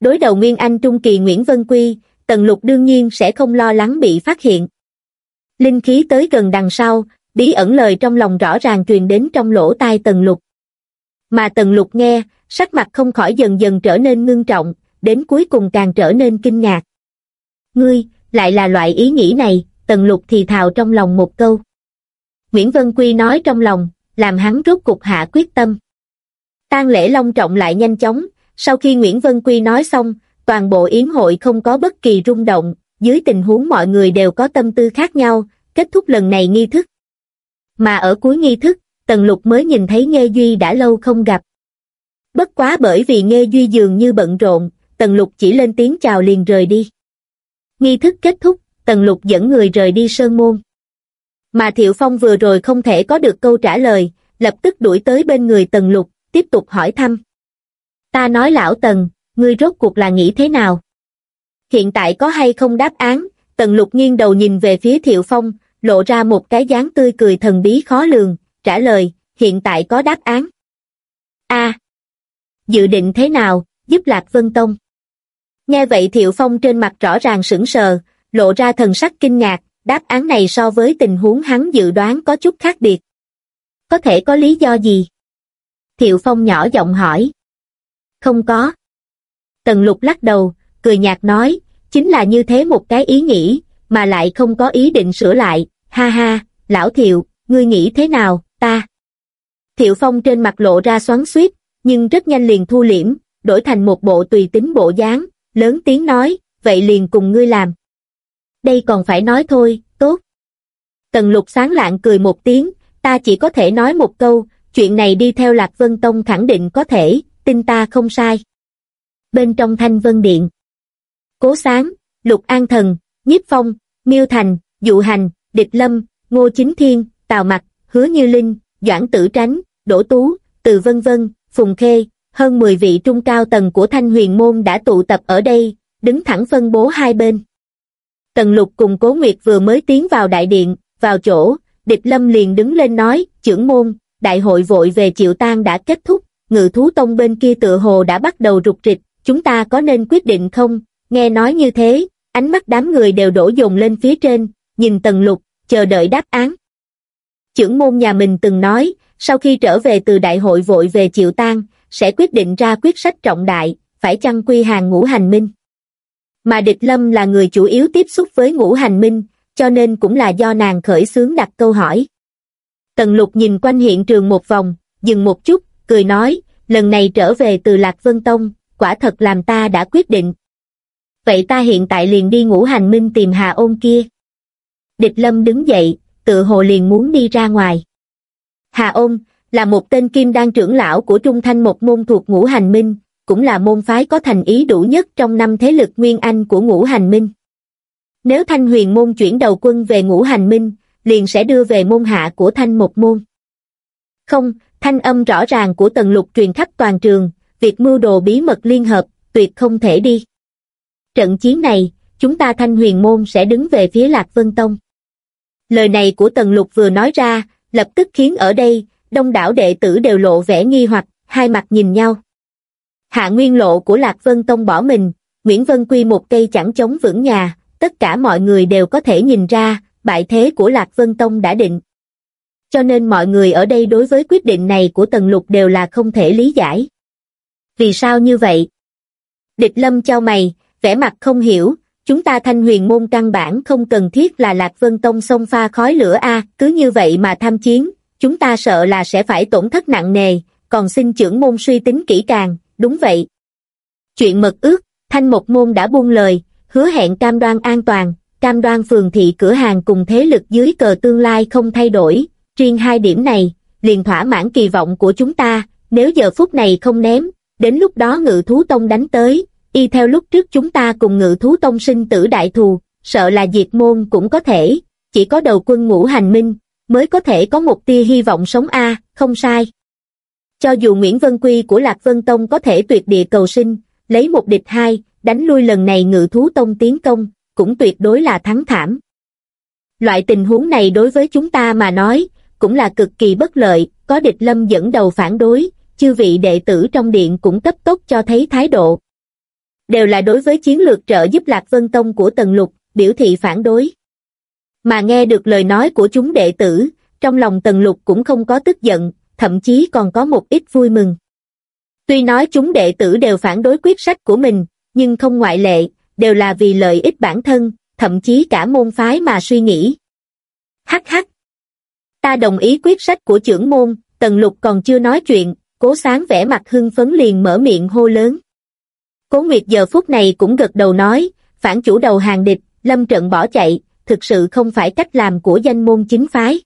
Đối đầu Nguyên Anh Trung Kỳ Nguyễn Vân Quy, Tần Lục đương nhiên sẽ không lo lắng bị phát hiện. Linh khí tới gần đằng sau, bí ẩn lời trong lòng rõ ràng truyền đến trong lỗ tai Tần Lục. Mà Tần Lục nghe, sắc mặt không khỏi dần dần trở nên ngưng trọng, đến cuối cùng càng trở nên kinh ngạc. Ngươi, lại là loại ý nghĩ này, Tần Lục thì thào trong lòng một câu. Nguyễn Vân Quy nói trong lòng, làm hắn rốt cục hạ quyết tâm. tang lễ long trọng lại nhanh chóng, sau khi Nguyễn Vân Quy nói xong, toàn bộ yến hội không có bất kỳ rung động, dưới tình huống mọi người đều có tâm tư khác nhau, kết thúc lần này nghi thức. Mà ở cuối nghi thức, Tần Lục mới nhìn thấy Nghê Duy đã lâu không gặp. Bất quá bởi vì Nghê Duy dường như bận rộn, Tần Lục chỉ lên tiếng chào liền rời đi. Nghi thức kết thúc, Tần Lục dẫn người rời đi Sơn Môn. Mà Thiệu Phong vừa rồi không thể có được câu trả lời, lập tức đuổi tới bên người Tần Lục, tiếp tục hỏi thăm. Ta nói lão Tần, ngươi rốt cuộc là nghĩ thế nào? Hiện tại có hay không đáp án? Tần Lục nghiêng đầu nhìn về phía Thiệu Phong, lộ ra một cái dáng tươi cười thần bí khó lường, trả lời, hiện tại có đáp án. A. dự định thế nào, giúp Lạc Vân Tông? Nghe vậy Thiệu Phong trên mặt rõ ràng sững sờ, lộ ra thần sắc kinh ngạc, đáp án này so với tình huống hắn dự đoán có chút khác biệt. Có thể có lý do gì? Thiệu Phong nhỏ giọng hỏi. Không có. Tần lục lắc đầu, cười nhạt nói, chính là như thế một cái ý nghĩ, mà lại không có ý định sửa lại, ha ha, lão thiệu, ngươi nghĩ thế nào, ta. Thiệu Phong trên mặt lộ ra xoắn xuýt, nhưng rất nhanh liền thu liễm, đổi thành một bộ tùy tính bộ dáng, lớn tiếng nói, vậy liền cùng ngươi làm. Đây còn phải nói thôi, tốt. Tần lục sáng lạng cười một tiếng, ta chỉ có thể nói một câu, chuyện này đi theo Lạc Vân Tông khẳng định có thể, tin ta không sai. Bên trong thanh vân điện. Cố sáng, Lục An Thần, Nhiếp Phong, Miêu Thành, Dụ Hành, Địch Lâm, Ngô Chính Thiên, Tào Mặc, Hứa Như Linh, Doãn Tử Tránh, Đỗ Tú, Từ Vân Vân, Phùng Khê, hơn 10 vị trung cao tầng của thanh huyền môn đã tụ tập ở đây, đứng thẳng phân bố hai bên. Tần lục cùng cố nguyệt vừa mới tiến vào đại điện, vào chỗ, địch lâm liền đứng lên nói, trưởng môn, đại hội vội về chịu tan đã kết thúc, ngự thú tông bên kia tựa hồ đã bắt đầu rục rịch, chúng ta có nên quyết định không? Nghe nói như thế, ánh mắt đám người đều đổ dồn lên phía trên, nhìn tần lục, chờ đợi đáp án. Trưởng môn nhà mình từng nói, sau khi trở về từ đại hội vội về chịu tan, sẽ quyết định ra quyết sách trọng đại, phải chăng quy hàng ngũ hành minh. Mà địch lâm là người chủ yếu tiếp xúc với ngũ hành minh, cho nên cũng là do nàng khởi xướng đặt câu hỏi. Tần lục nhìn quanh hiện trường một vòng, dừng một chút, cười nói, lần này trở về từ Lạc Vân Tông, quả thật làm ta đã quyết định. Vậy ta hiện tại liền đi ngũ hành minh tìm Hà ôn kia. Địch lâm đứng dậy, tự hồ liền muốn đi ra ngoài. Hà ôn, là một tên kim đan trưởng lão của Trung Thanh một môn thuộc ngũ hành minh, cũng là môn phái có thành ý đủ nhất trong năm thế lực nguyên anh của ngũ hành minh. Nếu thanh huyền môn chuyển đầu quân về ngũ hành minh, liền sẽ đưa về môn hạ của thanh một môn. Không, thanh âm rõ ràng của tần lục truyền khắp toàn trường, việc mưu đồ bí mật liên hợp, tuyệt không thể đi. Trận chiến này, chúng ta thanh huyền môn sẽ đứng về phía Lạc Vân Tông. Lời này của tần lục vừa nói ra, lập tức khiến ở đây, đông đảo đệ tử đều lộ vẻ nghi hoặc, hai mặt nhìn nhau. Hạ nguyên lộ của Lạc Vân Tông bỏ mình, Nguyễn Vân Quy một cây chẳng chống vững nhà, tất cả mọi người đều có thể nhìn ra, bại thế của Lạc Vân Tông đã định. Cho nên mọi người ở đây đối với quyết định này của Tần Lục đều là không thể lý giải. Vì sao như vậy? Địch lâm cho mày, vẻ mặt không hiểu, chúng ta thanh huyền môn căn bản không cần thiết là Lạc Vân Tông xông pha khói lửa A, cứ như vậy mà tham chiến, chúng ta sợ là sẽ phải tổn thất nặng nề, còn xin trưởng môn suy tính kỹ càng, đúng vậy. Chuyện mật ước, thanh một môn đã buông lời, hứa hẹn cam đoan an toàn, cam đoan phường thị cửa hàng cùng thế lực dưới cờ tương lai không thay đổi, riêng hai điểm này, liền thỏa mãn kỳ vọng của chúng ta, nếu giờ phút này không ném, đến lúc đó ngự thú tông đánh tới, y theo lúc trước chúng ta cùng ngự thú tông sinh tử đại thù, sợ là diệt môn cũng có thể, chỉ có đầu quân ngũ hành minh, mới có thể có một tia hy vọng sống A, không sai. Cho dù Nguyễn Vân Quy của Lạc Vân Tông có thể tuyệt địa cầu sinh, lấy một địch hai, đánh lui lần này ngự thú tông tiến công, cũng tuyệt đối là thắng thảm. Loại tình huống này đối với chúng ta mà nói, cũng là cực kỳ bất lợi, có địch lâm dẫn đầu phản đối, chư vị đệ tử trong điện cũng cấp tốc cho thấy thái độ. Đều là đối với chiến lược trợ giúp Lạc Vân Tông của Tần Lục, biểu thị phản đối. Mà nghe được lời nói của chúng đệ tử, trong lòng Tần Lục cũng không có tức giận, thậm chí còn có một ít vui mừng. Tuy nói chúng đệ tử đều phản đối quyết sách của mình, nhưng không ngoại lệ, đều là vì lợi ích bản thân, thậm chí cả môn phái mà suy nghĩ. Hắc hắc. Ta đồng ý quyết sách của trưởng môn, Tần Lục còn chưa nói chuyện, cố sáng vẻ mặt hưng phấn liền mở miệng hô lớn. Cố Nguyệt giờ phút này cũng gật đầu nói, phản chủ đầu hàng địch, lâm trận bỏ chạy, thực sự không phải cách làm của danh môn chính phái.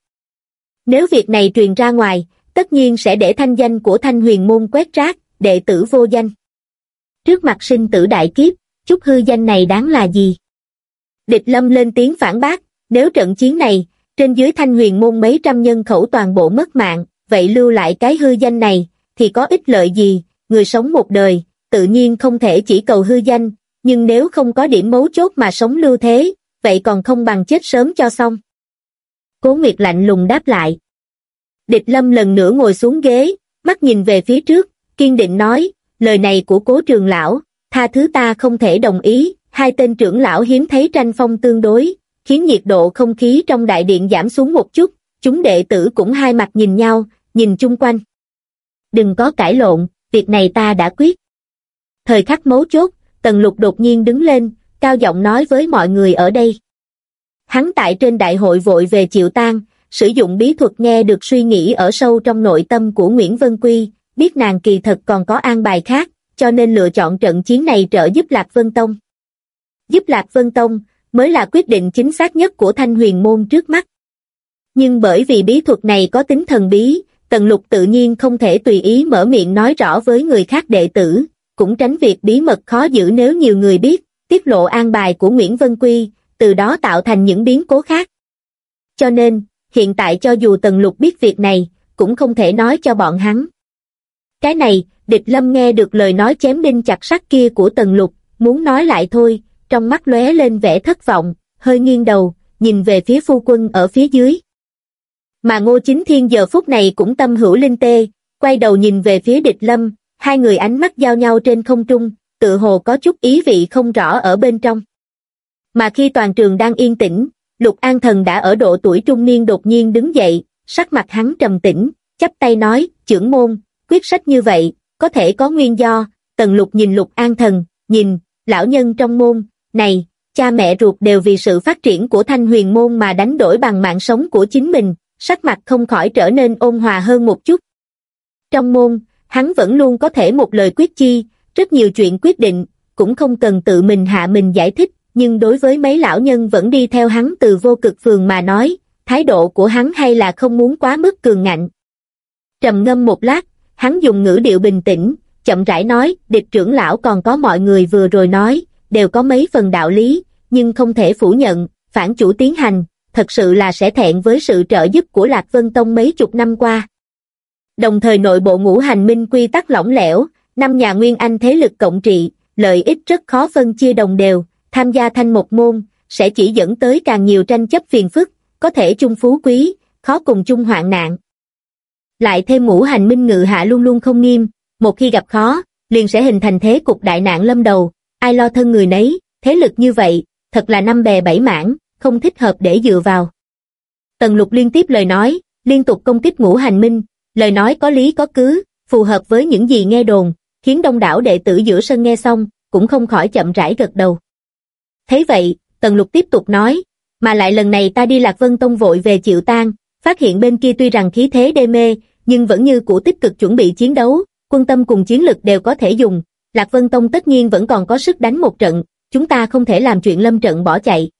Nếu việc này truyền ra ngoài, tất nhiên sẽ để thanh danh của thanh huyền môn quét rác, đệ tử vô danh. Trước mặt sinh tử đại kiếp, chút hư danh này đáng là gì? Địch lâm lên tiếng phản bác, nếu trận chiến này, trên dưới thanh huyền môn mấy trăm nhân khẩu toàn bộ mất mạng, vậy lưu lại cái hư danh này, thì có ích lợi gì, người sống một đời, tự nhiên không thể chỉ cầu hư danh, nhưng nếu không có điểm mấu chốt mà sống lưu thế, vậy còn không bằng chết sớm cho xong. Cố Nguyệt lạnh lùng đáp lại. Địch lâm lần nữa ngồi xuống ghế, mắt nhìn về phía trước, kiên định nói, lời này của cố trường lão, tha thứ ta không thể đồng ý, hai tên trưởng lão hiếm thấy tranh phong tương đối, khiến nhiệt độ không khí trong đại điện giảm xuống một chút, chúng đệ tử cũng hai mặt nhìn nhau, nhìn chung quanh. Đừng có cãi lộn, việc này ta đã quyết. Thời khắc mấu chốt, Tần Lục đột nhiên đứng lên, cao giọng nói với mọi người ở đây. Hắn tại trên đại hội vội về chịu tang." Sử dụng bí thuật nghe được suy nghĩ ở sâu trong nội tâm của Nguyễn Vân Quy, biết nàng kỳ thật còn có an bài khác, cho nên lựa chọn trận chiến này trợ giúp Lạc Vân Tông. Giúp Lạc Vân Tông mới là quyết định chính xác nhất của Thanh Huyền Môn trước mắt. Nhưng bởi vì bí thuật này có tính thần bí, Tần Lục tự nhiên không thể tùy ý mở miệng nói rõ với người khác đệ tử, cũng tránh việc bí mật khó giữ nếu nhiều người biết, tiết lộ an bài của Nguyễn Vân Quy, từ đó tạo thành những biến cố khác. Cho nên, hiện tại cho dù Tần Lục biết việc này, cũng không thể nói cho bọn hắn. Cái này, địch lâm nghe được lời nói chém đinh chặt sắt kia của tần lục, muốn nói lại thôi, trong mắt lóe lên vẻ thất vọng, hơi nghiêng đầu, nhìn về phía phu quân ở phía dưới. Mà ngô chính thiên giờ phút này cũng tâm hữu linh tê, quay đầu nhìn về phía địch lâm, hai người ánh mắt giao nhau trên không trung, tự hồ có chút ý vị không rõ ở bên trong. Mà khi toàn trường đang yên tĩnh, Lục An Thần đã ở độ tuổi trung niên đột nhiên đứng dậy, sắc mặt hắn trầm tĩnh, chắp tay nói, trưởng môn, quyết sách như vậy, có thể có nguyên do, Tần Lục nhìn Lục An Thần, nhìn, lão nhân trong môn, này, cha mẹ ruột đều vì sự phát triển của thanh huyền môn mà đánh đổi bằng mạng sống của chính mình, sắc mặt không khỏi trở nên ôn hòa hơn một chút. Trong môn, hắn vẫn luôn có thể một lời quyết chi, rất nhiều chuyện quyết định, cũng không cần tự mình hạ mình giải thích, nhưng đối với mấy lão nhân vẫn đi theo hắn từ vô cực phường mà nói, thái độ của hắn hay là không muốn quá mức cường ngạnh. Trầm ngâm một lát, hắn dùng ngữ điệu bình tĩnh, chậm rãi nói, địch trưởng lão còn có mọi người vừa rồi nói, đều có mấy phần đạo lý, nhưng không thể phủ nhận, phản chủ tiến hành, thật sự là sẽ thẹn với sự trợ giúp của Lạc Vân Tông mấy chục năm qua. Đồng thời nội bộ ngũ hành minh quy tắc lỏng lẻo, năm nhà nguyên anh thế lực cộng trị, lợi ích rất khó phân chia đồng đều, tham gia thanh một môn, sẽ chỉ dẫn tới càng nhiều tranh chấp phiền phức, có thể chung phú quý, khó cùng chung hoạn nạn. Lại thêm ngũ hành minh ngự hạ luôn luôn không nghiêm, một khi gặp khó, liền sẽ hình thành thế cục đại nạn lâm đầu, ai lo thân người nấy, thế lực như vậy, thật là năm bè bảy mảng, không thích hợp để dựa vào. Tần lục liên tiếp lời nói, liên tục công kích ngũ hành minh, lời nói có lý có cứ, phù hợp với những gì nghe đồn, khiến đông đảo đệ tử giữa sân nghe xong, cũng không khỏi chậm rãi gật đầu thế vậy, Tần Lục tiếp tục nói, mà lại lần này ta đi Lạc Vân Tông vội về chịu tan, phát hiện bên kia tuy rằng khí thế đê mê, nhưng vẫn như cũ tích cực chuẩn bị chiến đấu, quân tâm cùng chiến lực đều có thể dùng, Lạc Vân Tông tất nhiên vẫn còn có sức đánh một trận, chúng ta không thể làm chuyện lâm trận bỏ chạy.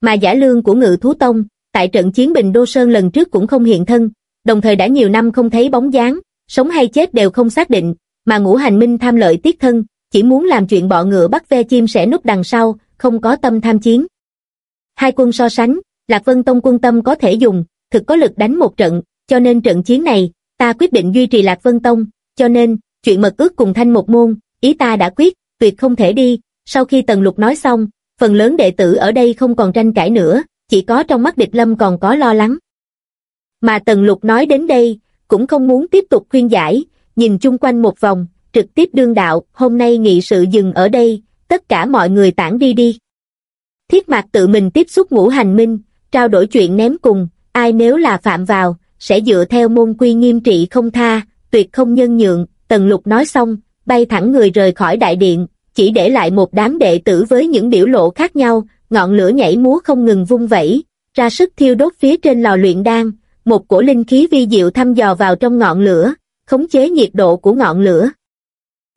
Mà giả lương của ngự thú tông, tại trận chiến Bình Đô Sơn lần trước cũng không hiện thân, đồng thời đã nhiều năm không thấy bóng dáng, sống hay chết đều không xác định, mà ngũ hành minh tham lợi tiết thân, chỉ muốn làm chuyện bọ ngựa bắt ve chim sẽ núp đằng sau, không có tâm tham chiến. Hai quân so sánh, Lạc Vân Tông quân tâm có thể dùng, thực có lực đánh một trận, cho nên trận chiến này, ta quyết định duy trì Lạc Vân Tông, cho nên, chuyện mật ước cùng thanh một môn, ý ta đã quyết, tuyệt không thể đi, sau khi Tần Lục nói xong, phần lớn đệ tử ở đây không còn tranh cãi nữa, chỉ có trong mắt địch lâm còn có lo lắng. Mà Tần Lục nói đến đây, cũng không muốn tiếp tục khuyên giải, nhìn chung quanh một vòng, trực tiếp đương đạo, hôm nay nghị sự dừng ở đây, tất cả mọi người tản đi đi. Thiết mặt tự mình tiếp xúc ngũ hành minh, trao đổi chuyện ném cùng, ai nếu là phạm vào, sẽ dựa theo môn quy nghiêm trị không tha, tuyệt không nhân nhượng, tần lục nói xong, bay thẳng người rời khỏi đại điện, chỉ để lại một đám đệ tử với những biểu lộ khác nhau, ngọn lửa nhảy múa không ngừng vung vẩy, ra sức thiêu đốt phía trên lò luyện đan, một cổ linh khí vi diệu thăm dò vào trong ngọn lửa, khống chế nhiệt độ của ngọn lửa.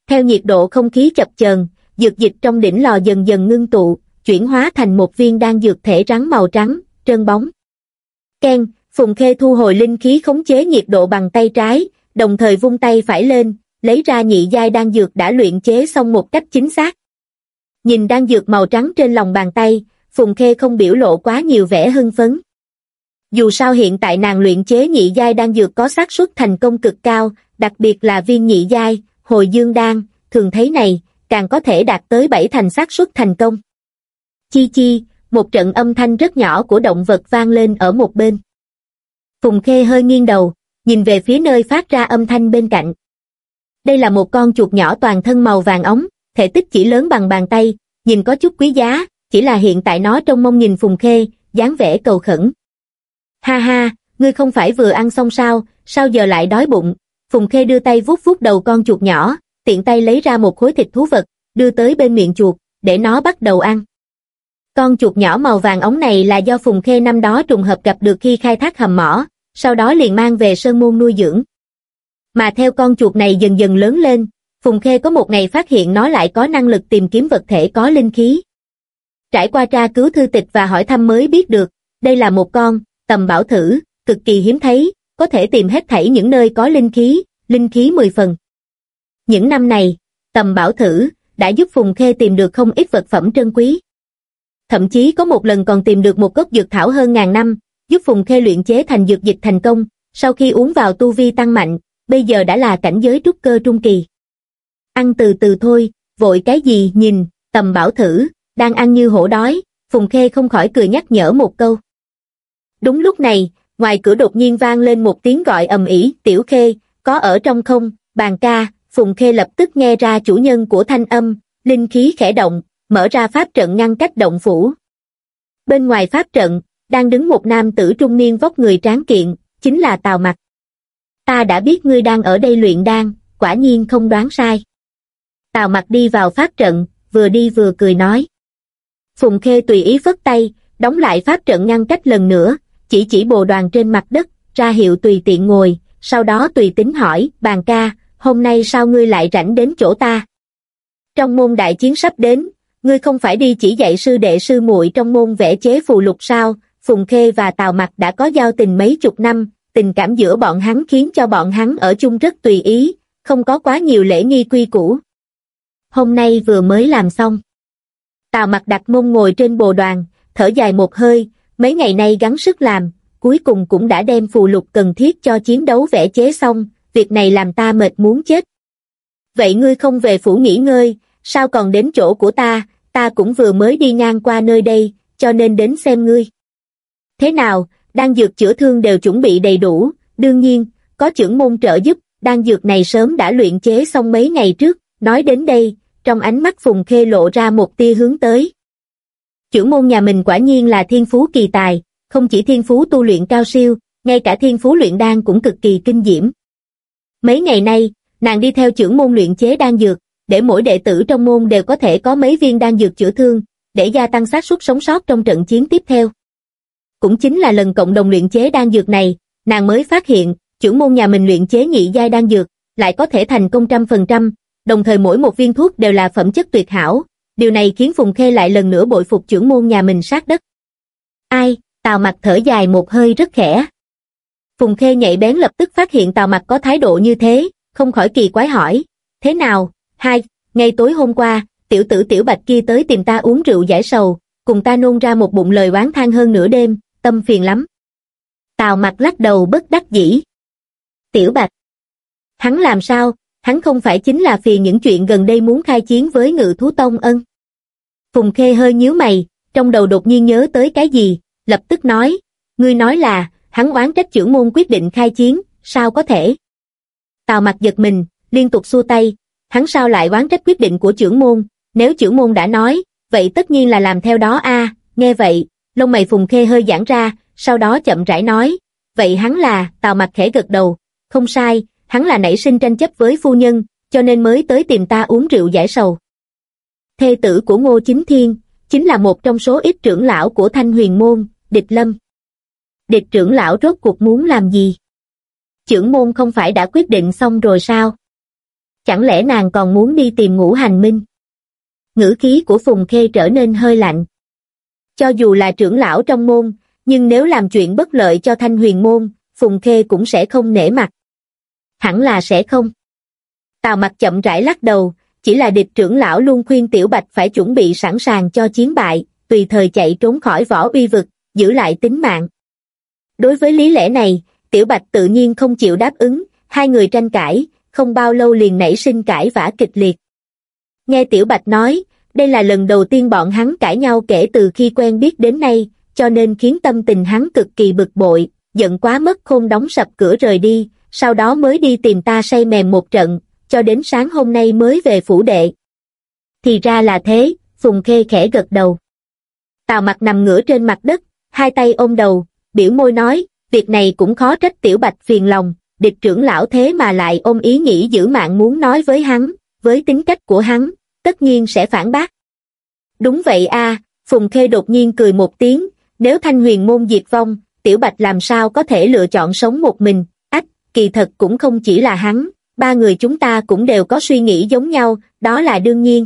Theo nhiệt độ không khí chập chờn, dược dịch trong đỉnh lò dần dần ngưng tụ, chuyển hóa thành một viên đan dược thể rắn màu trắng, trơn bóng. Ken, Phùng Khê thu hồi linh khí khống chế nhiệt độ bằng tay trái, đồng thời vung tay phải lên, lấy ra nhị giai đan dược đã luyện chế xong một cách chính xác. Nhìn đan dược màu trắng trên lòng bàn tay, Phùng Khê không biểu lộ quá nhiều vẻ hưng phấn. Dù sao hiện tại nàng luyện chế nhị giai đan dược có xác suất thành công cực cao, đặc biệt là viên nhị giai, hồi dương đan, thường thấy này, càng có thể đạt tới bảy thành xác suất thành công. Chi chi, một trận âm thanh rất nhỏ của động vật vang lên ở một bên. Phùng Khê hơi nghiêng đầu, nhìn về phía nơi phát ra âm thanh bên cạnh. Đây là một con chuột nhỏ toàn thân màu vàng ống, thể tích chỉ lớn bằng bàn tay, nhìn có chút quý giá, chỉ là hiện tại nó trông mong nhìn Phùng Khê, dáng vẻ cầu khẩn. Ha ha, ngươi không phải vừa ăn xong sao, sao giờ lại đói bụng? Phùng Khê đưa tay vuốt vuốt đầu con chuột nhỏ, tiện tay lấy ra một khối thịt thú vật, đưa tới bên miệng chuột, để nó bắt đầu ăn. Con chuột nhỏ màu vàng ống này là do Phùng Khê năm đó trùng hợp gặp được khi khai thác hầm mỏ, sau đó liền mang về sơn môn nuôi dưỡng. Mà theo con chuột này dần dần lớn lên, Phùng Khê có một ngày phát hiện nó lại có năng lực tìm kiếm vật thể có linh khí. Trải qua tra cứu thư tịch và hỏi thăm mới biết được, đây là một con, tầm bảo thử, cực kỳ hiếm thấy, có thể tìm hết thảy những nơi có linh khí, linh khí 10 phần. Những năm này, tầm bảo thử, đã giúp Phùng Khê tìm được không ít vật phẩm trân quý. Thậm chí có một lần còn tìm được một gốc dược thảo hơn ngàn năm, giúp Phùng Khê luyện chế thành dược dịch thành công, sau khi uống vào tu vi tăng mạnh, bây giờ đã là cảnh giới trúc cơ trung kỳ. Ăn từ từ thôi, vội cái gì nhìn, tầm bảo thử, đang ăn như hổ đói, Phùng Khê không khỏi cười nhắc nhở một câu. Đúng lúc này, ngoài cửa đột nhiên vang lên một tiếng gọi ầm ĩ, "Tiểu Khê, có ở trong không?" Bàn ca, Phùng Khê lập tức nghe ra chủ nhân của thanh âm, linh khí khẽ động, mở ra pháp trận ngăn cách động phủ. Bên ngoài pháp trận, đang đứng một nam tử trung niên vóc người tráng kiện, chính là Tào Mặc. Ta đã biết ngươi đang ở đây luyện đan, quả nhiên không đoán sai. Tào Mặc đi vào pháp trận, vừa đi vừa cười nói. Phùng Khê tùy ý phất tay, đóng lại pháp trận ngăn cách lần nữa, chỉ chỉ bồ đoàn trên mặt đất, ra hiệu tùy tiện ngồi, sau đó tùy tính hỏi, bàn ca, hôm nay sao ngươi lại rảnh đến chỗ ta? Trong môn đại chiến sắp đến, ngươi không phải đi chỉ dạy sư đệ sư muội trong môn vẽ chế phù lục sao? Phùng Khê và Tào Mặc đã có giao tình mấy chục năm, tình cảm giữa bọn hắn khiến cho bọn hắn ở chung rất tùy ý, không có quá nhiều lễ nghi quy củ. Hôm nay vừa mới làm xong. Tào Mặc đặt mông ngồi trên bồ đoàn, thở dài một hơi, mấy ngày nay gắng sức làm, cuối cùng cũng đã đem phù lục cần thiết cho chiến đấu vẽ chế xong, việc này làm ta mệt muốn chết. Vậy ngươi không về phủ nghỉ ngơi, sao còn đến chỗ của ta, ta cũng vừa mới đi ngang qua nơi đây, cho nên đến xem ngươi. Thế nào, đang dược chữa thương đều chuẩn bị đầy đủ, đương nhiên, có trưởng môn trợ giúp, đan dược này sớm đã luyện chế xong mấy ngày trước, nói đến đây, trong ánh mắt Phùng Khê lộ ra một tia hướng tới. Trưởng môn nhà mình quả nhiên là thiên phú kỳ tài, không chỉ thiên phú tu luyện cao siêu, ngay cả thiên phú luyện đan cũng cực kỳ kinh diễm. Mấy ngày nay, nàng đi theo trưởng môn luyện chế đan dược, để mỗi đệ tử trong môn đều có thể có mấy viên đan dược chữa thương, để gia tăng xác suất sống sót trong trận chiến tiếp theo. Cũng chính là lần cộng đồng luyện chế đan dược này, nàng mới phát hiện, trưởng môn nhà mình luyện chế nhị giai đan dược, lại có thể thành công trăm phần trăm, đồng thời mỗi một viên thuốc đều là phẩm chất tuyệt hảo, điều này khiến Phùng Khê lại lần nữa bội phục trưởng môn nhà mình sát đất. Ai, Tào mặt thở dài một hơi rất khẽ. Phùng Khê nhạy bén lập tức phát hiện Tào Mặc có thái độ như thế, không khỏi kỳ quái hỏi, thế nào, hai, ngay tối hôm qua, tiểu tử tiểu bạch kia tới tìm ta uống rượu giải sầu, cùng ta nôn ra một bụng lời oán than hơn nửa đêm, tâm phiền lắm. Tào Mặc lắc đầu bất đắc dĩ. Tiểu bạch. Hắn làm sao, hắn không phải chính là phiền những chuyện gần đây muốn khai chiến với ngự thú tông ân. Phùng Khê hơi nhíu mày, trong đầu đột nhiên nhớ tới cái gì, lập tức nói, ngươi nói là, hắn oán trách trưởng môn quyết định khai chiến, sao có thể? Tào mặt giật mình, liên tục xua tay, hắn sao lại oán trách quyết định của trưởng môn, nếu trưởng môn đã nói, vậy tất nhiên là làm theo đó a nghe vậy, lông mày phùng khê hơi giãn ra, sau đó chậm rãi nói, vậy hắn là, tào mặt khẽ gật đầu, không sai, hắn là nảy sinh tranh chấp với phu nhân, cho nên mới tới tìm ta uống rượu giải sầu. Thê tử của Ngô Chính Thiên, chính là một trong số ít trưởng lão của Thanh Huyền Môn, Địch Lâm. Địch trưởng lão rốt cuộc muốn làm gì? Trưởng môn không phải đã quyết định xong rồi sao? Chẳng lẽ nàng còn muốn đi tìm ngũ hành minh? Ngữ khí của Phùng Khê trở nên hơi lạnh. Cho dù là trưởng lão trong môn, nhưng nếu làm chuyện bất lợi cho Thanh Huyền Môn, Phùng Khê cũng sẽ không nể mặt. Hẳn là sẽ không. Tào mặt chậm rãi lắc đầu, chỉ là địch trưởng lão luôn khuyên Tiểu Bạch phải chuẩn bị sẵn sàng cho chiến bại, tùy thời chạy trốn khỏi võ uy vực, giữ lại tính mạng. Đối với lý lẽ này, Tiểu Bạch tự nhiên không chịu đáp ứng, hai người tranh cãi, không bao lâu liền nảy sinh cãi vã kịch liệt. Nghe Tiểu Bạch nói, đây là lần đầu tiên bọn hắn cãi nhau kể từ khi quen biết đến nay, cho nên khiến tâm tình hắn cực kỳ bực bội, giận quá mất khôn đóng sập cửa rời đi, sau đó mới đi tìm ta say mềm một trận, cho đến sáng hôm nay mới về phủ đệ. Thì ra là thế, Phùng Khê khẽ gật đầu. Tào mặt nằm ngửa trên mặt đất, hai tay ôm đầu, biểu môi nói, việc này cũng khó trách tiểu bạch phiền lòng, địch trưởng lão thế mà lại ôm ý nghĩ giữ mạng muốn nói với hắn, với tính cách của hắn, tất nhiên sẽ phản bác. Đúng vậy a Phùng Khê đột nhiên cười một tiếng, nếu thanh huyền môn diệt vong, tiểu bạch làm sao có thể lựa chọn sống một mình, ách, kỳ thật cũng không chỉ là hắn, ba người chúng ta cũng đều có suy nghĩ giống nhau, đó là đương nhiên.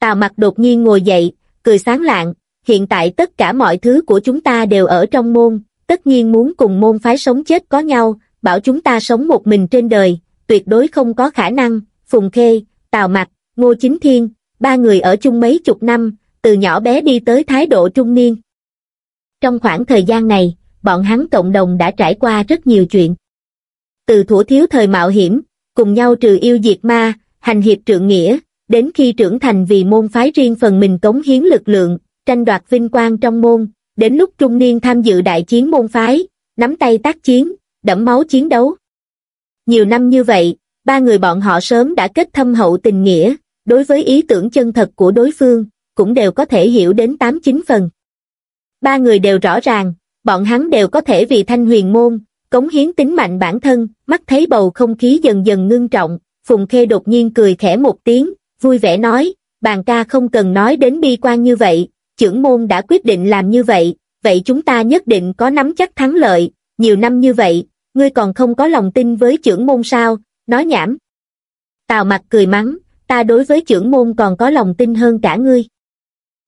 Tào mặt đột nhiên ngồi dậy, cười sáng lạng, hiện tại tất cả mọi thứ của chúng ta đều ở trong môn, tất nhiên muốn cùng môn phái sống chết có nhau, bảo chúng ta sống một mình trên đời, tuyệt đối không có khả năng, Phùng Khê, Tào Mặc, Ngô Chính Thiên, ba người ở chung mấy chục năm, từ nhỏ bé đi tới thái độ trung niên. Trong khoảng thời gian này, bọn hắn cộng đồng đã trải qua rất nhiều chuyện. Từ thủ thiếu thời mạo hiểm, cùng nhau trừ yêu diệt ma, hành hiệp trượng nghĩa, đến khi trưởng thành vì môn phái riêng phần mình cống hiến lực lượng, tranh đoạt vinh quang trong môn, đến lúc trung niên tham dự đại chiến môn phái, nắm tay tác chiến, đẫm máu chiến đấu. Nhiều năm như vậy, ba người bọn họ sớm đã kết thâm hậu tình nghĩa, đối với ý tưởng chân thật của đối phương, cũng đều có thể hiểu đến 8-9 phần. Ba người đều rõ ràng, bọn hắn đều có thể vì thanh huyền môn, cống hiến tính mạnh bản thân, mắt thấy bầu không khí dần dần ngưng trọng, Phùng Khê đột nhiên cười khẽ một tiếng, vui vẻ nói, bàn ca không cần nói đến bi quan như vậy, trưởng môn đã quyết định làm như vậy, vậy chúng ta nhất định có nắm chắc thắng lợi, nhiều năm như vậy, ngươi còn không có lòng tin với trưởng môn sao, nói nhảm. Tào mặt cười mắng, ta đối với trưởng môn còn có lòng tin hơn cả ngươi.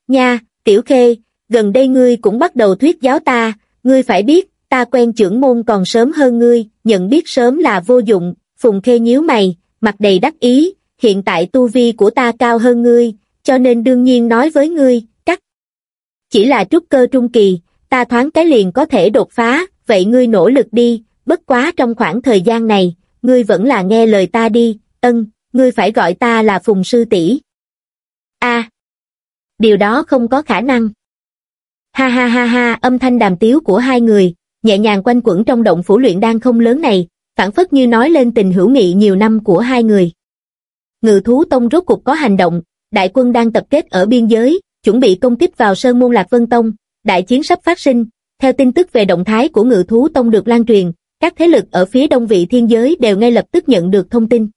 Nha, tiểu khê, gần đây ngươi cũng bắt đầu thuyết giáo ta, ngươi phải biết, ta quen trưởng môn còn sớm hơn ngươi, nhận biết sớm là vô dụng, phùng khê nhíu mày, mặt đầy đắc ý, hiện tại tu vi của ta cao hơn ngươi, cho nên đương nhiên nói với ngươi. Chỉ là trúc cơ trung kỳ, ta thoáng cái liền có thể đột phá, vậy ngươi nỗ lực đi, bất quá trong khoảng thời gian này, ngươi vẫn là nghe lời ta đi, ân, ngươi phải gọi ta là Phùng Sư tỷ. A, điều đó không có khả năng. Ha ha ha ha, âm thanh đàm tiếu của hai người, nhẹ nhàng quanh quẩn trong động phủ luyện đang không lớn này, phản phất như nói lên tình hữu nghị nhiều năm của hai người. Ngự thú tông rốt cục có hành động, đại quân đang tập kết ở biên giới, chuẩn bị công kích vào Sơn Môn Lạc Vân Tông, đại chiến sắp phát sinh, theo tin tức về động thái của ngự thú tông được lan truyền, các thế lực ở phía đông vị thiên giới đều ngay lập tức nhận được thông tin.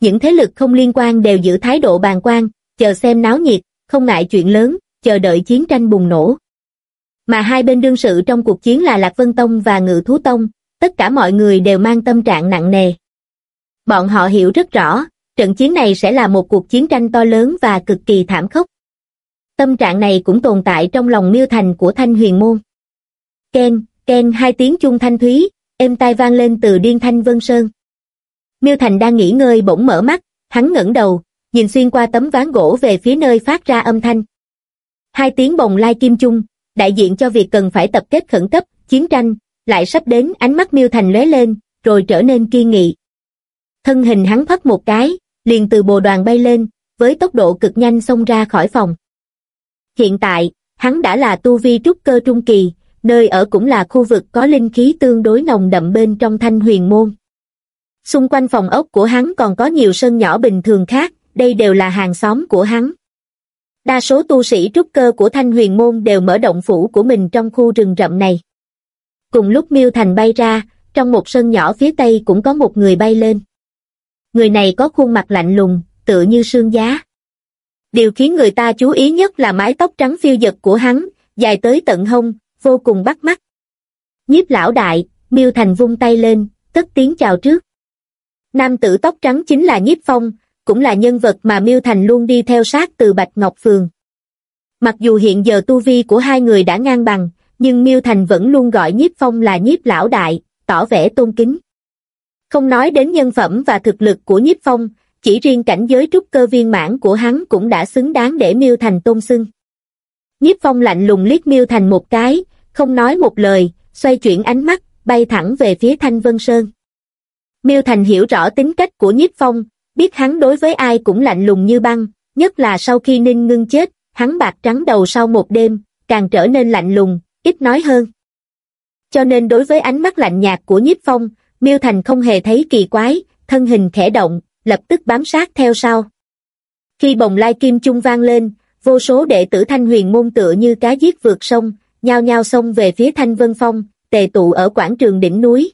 Những thế lực không liên quan đều giữ thái độ bàn quan, chờ xem náo nhiệt, không ngại chuyện lớn, chờ đợi chiến tranh bùng nổ. Mà hai bên đương sự trong cuộc chiến là Lạc Vân Tông và Ngự Thú Tông, tất cả mọi người đều mang tâm trạng nặng nề. Bọn họ hiểu rất rõ, trận chiến này sẽ là một cuộc chiến tranh to lớn và cực kỳ thảm khốc. Tâm trạng này cũng tồn tại trong lòng miêu thành của Thanh Huyền Môn. Ken, Ken hai tiếng chung thanh thúy, êm tai vang lên từ điên thanh vân sơn. Miêu Thành đang nghỉ ngơi bỗng mở mắt, hắn ngẩng đầu, nhìn xuyên qua tấm ván gỗ về phía nơi phát ra âm thanh. Hai tiếng bồng lai kim chung, đại diện cho việc cần phải tập kết khẩn cấp, chiến tranh, lại sắp đến ánh mắt Miêu Thành lóe lên, rồi trở nên kiên nghị. Thân hình hắn phất một cái, liền từ bồ đoàn bay lên, với tốc độ cực nhanh xông ra khỏi phòng. Hiện tại, hắn đã là tu vi trúc cơ trung kỳ, nơi ở cũng là khu vực có linh khí tương đối nồng đậm bên trong thanh huyền môn. Xung quanh phòng ốc của hắn còn có nhiều sân nhỏ bình thường khác, đây đều là hàng xóm của hắn. Đa số tu sĩ trúc cơ của thanh huyền môn đều mở động phủ của mình trong khu rừng rậm này. Cùng lúc Miêu Thành bay ra, trong một sân nhỏ phía tây cũng có một người bay lên. Người này có khuôn mặt lạnh lùng, tựa như sương giá. Điều khiến người ta chú ý nhất là mái tóc trắng phiêu dật của hắn, dài tới tận hông, vô cùng bắt mắt. Nhiếp lão đại, Miêu Thành vung tay lên, cất tiếng chào trước. Nam tử tóc trắng chính là Nhiếp Phong, cũng là nhân vật mà Miêu Thành luôn đi theo sát từ Bạch Ngọc Phường. Mặc dù hiện giờ tu vi của hai người đã ngang bằng, nhưng Miêu Thành vẫn luôn gọi Nhiếp Phong là Nhiếp lão đại, tỏ vẻ tôn kính. Không nói đến nhân phẩm và thực lực của Nhiếp Phong, chỉ riêng cảnh giới trúc cơ viên mãn của hắn cũng đã xứng đáng để Miêu Thành tôn xưng. Nhiếp Phong lạnh lùng liếc Miêu Thành một cái, không nói một lời, xoay chuyển ánh mắt, bay thẳng về phía Thanh Vân Sơn. Miêu Thành hiểu rõ tính cách của Nhiếp Phong, biết hắn đối với ai cũng lạnh lùng như băng, nhất là sau khi Ninh Ngưng chết, hắn bạc trắng đầu sau một đêm, càng trở nên lạnh lùng, ít nói hơn. Cho nên đối với ánh mắt lạnh nhạt của Nhiếp Phong, Miêu Thành không hề thấy kỳ quái, thân hình khẽ động, lập tức bám sát theo sau. Khi bồng lai kim chung vang lên, vô số đệ tử thanh huyền môn tựa như cá giết vượt sông, nhao nhao xông về phía thanh vân phong, tề tụ ở quảng trường đỉnh núi.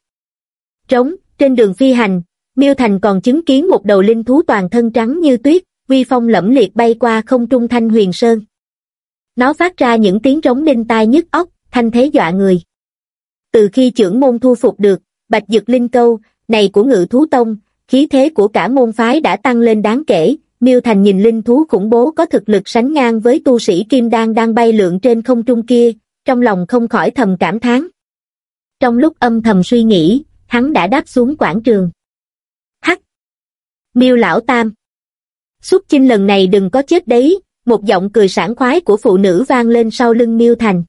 Trống, trên đường phi hành, Miêu Thành còn chứng kiến một đầu linh thú toàn thân trắng như tuyết, uy phong lẫm liệt bay qua không trung thanh huyền sơn. Nó phát ra những tiếng trống đinh tai nhức óc, thanh thế dọa người. Từ khi trưởng môn thu phục được, bạch dực linh câu, này của ngự thú tông, khí thế của cả môn phái đã tăng lên đáng kể, Miêu Thành nhìn linh thú khủng bố có thực lực sánh ngang với tu sĩ Kim Đan đang bay lượn trên không trung kia, trong lòng không khỏi thầm cảm thán. Trong lúc âm thầm suy nghĩ, hắn đã đáp xuống quảng trường. Hắc! Miêu Lão Tam! Xuất chinh lần này đừng có chết đấy, một giọng cười sảng khoái của phụ nữ vang lên sau lưng Miêu Thành.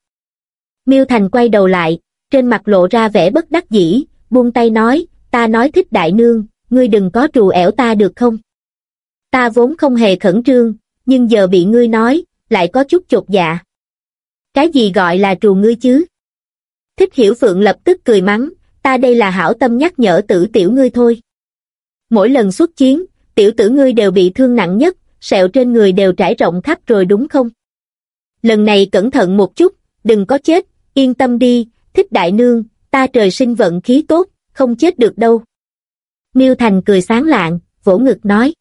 Miêu Thành quay đầu lại, trên mặt lộ ra vẻ bất đắc dĩ, buông tay nói, ta nói thích đại nương, ngươi đừng có trù ẻo ta được không? Ta vốn không hề khẩn trương, nhưng giờ bị ngươi nói, lại có chút chột dạ. Cái gì gọi là trù ngươi chứ? Thích hiểu phượng lập tức cười mắng, ta đây là hảo tâm nhắc nhở tử tiểu ngươi thôi. Mỗi lần xuất chiến, tiểu tử ngươi đều bị thương nặng nhất, sẹo trên người đều trải rộng khắp rồi đúng không? Lần này cẩn thận một chút, đừng có chết, yên tâm đi, thích đại nương, ta trời sinh vận khí tốt, không chết được đâu. Miêu Thành cười sáng lạng, vỗ ngực nói.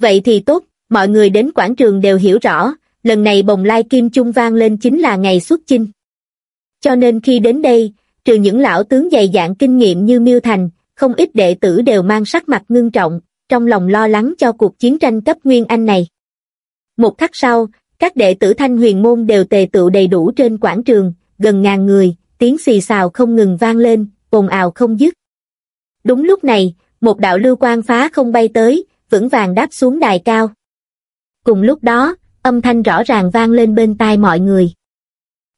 Vậy thì tốt, mọi người đến quảng trường đều hiểu rõ, lần này bồng lai kim trung vang lên chính là ngày xuất chinh. Cho nên khi đến đây, trừ những lão tướng dày dạn kinh nghiệm như Miêu Thành, không ít đệ tử đều mang sắc mặt ngưng trọng, trong lòng lo lắng cho cuộc chiến tranh cấp Nguyên Anh này. Một khắc sau, các đệ tử thanh huyền môn đều tề tựu đầy đủ trên quảng trường, gần ngàn người, tiếng xì xào không ngừng vang lên, ồn ào không dứt. Đúng lúc này, một đạo lưu quang phá không bay tới, vững vàng đáp xuống đài cao. Cùng lúc đó, âm thanh rõ ràng vang lên bên tai mọi người.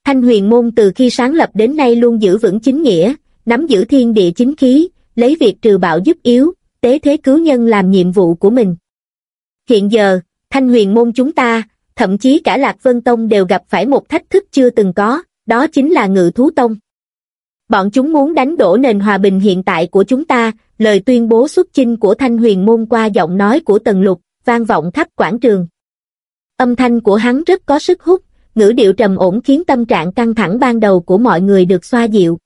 Thanh huyền môn từ khi sáng lập đến nay luôn giữ vững chính nghĩa, nắm giữ thiên địa chính khí, lấy việc trừ bạo giúp yếu, tế thế cứu nhân làm nhiệm vụ của mình. Hiện giờ, thanh huyền môn chúng ta, thậm chí cả Lạc Vân Tông đều gặp phải một thách thức chưa từng có, đó chính là ngự thú tông. Bọn chúng muốn đánh đổ nền hòa bình hiện tại của chúng ta, lời tuyên bố xuất chinh của thanh huyền môn qua giọng nói của Tần Lục, vang vọng khắp quảng trường. Âm thanh của hắn rất có sức hút, ngữ điệu trầm ổn khiến tâm trạng căng thẳng ban đầu của mọi người được xoa dịu.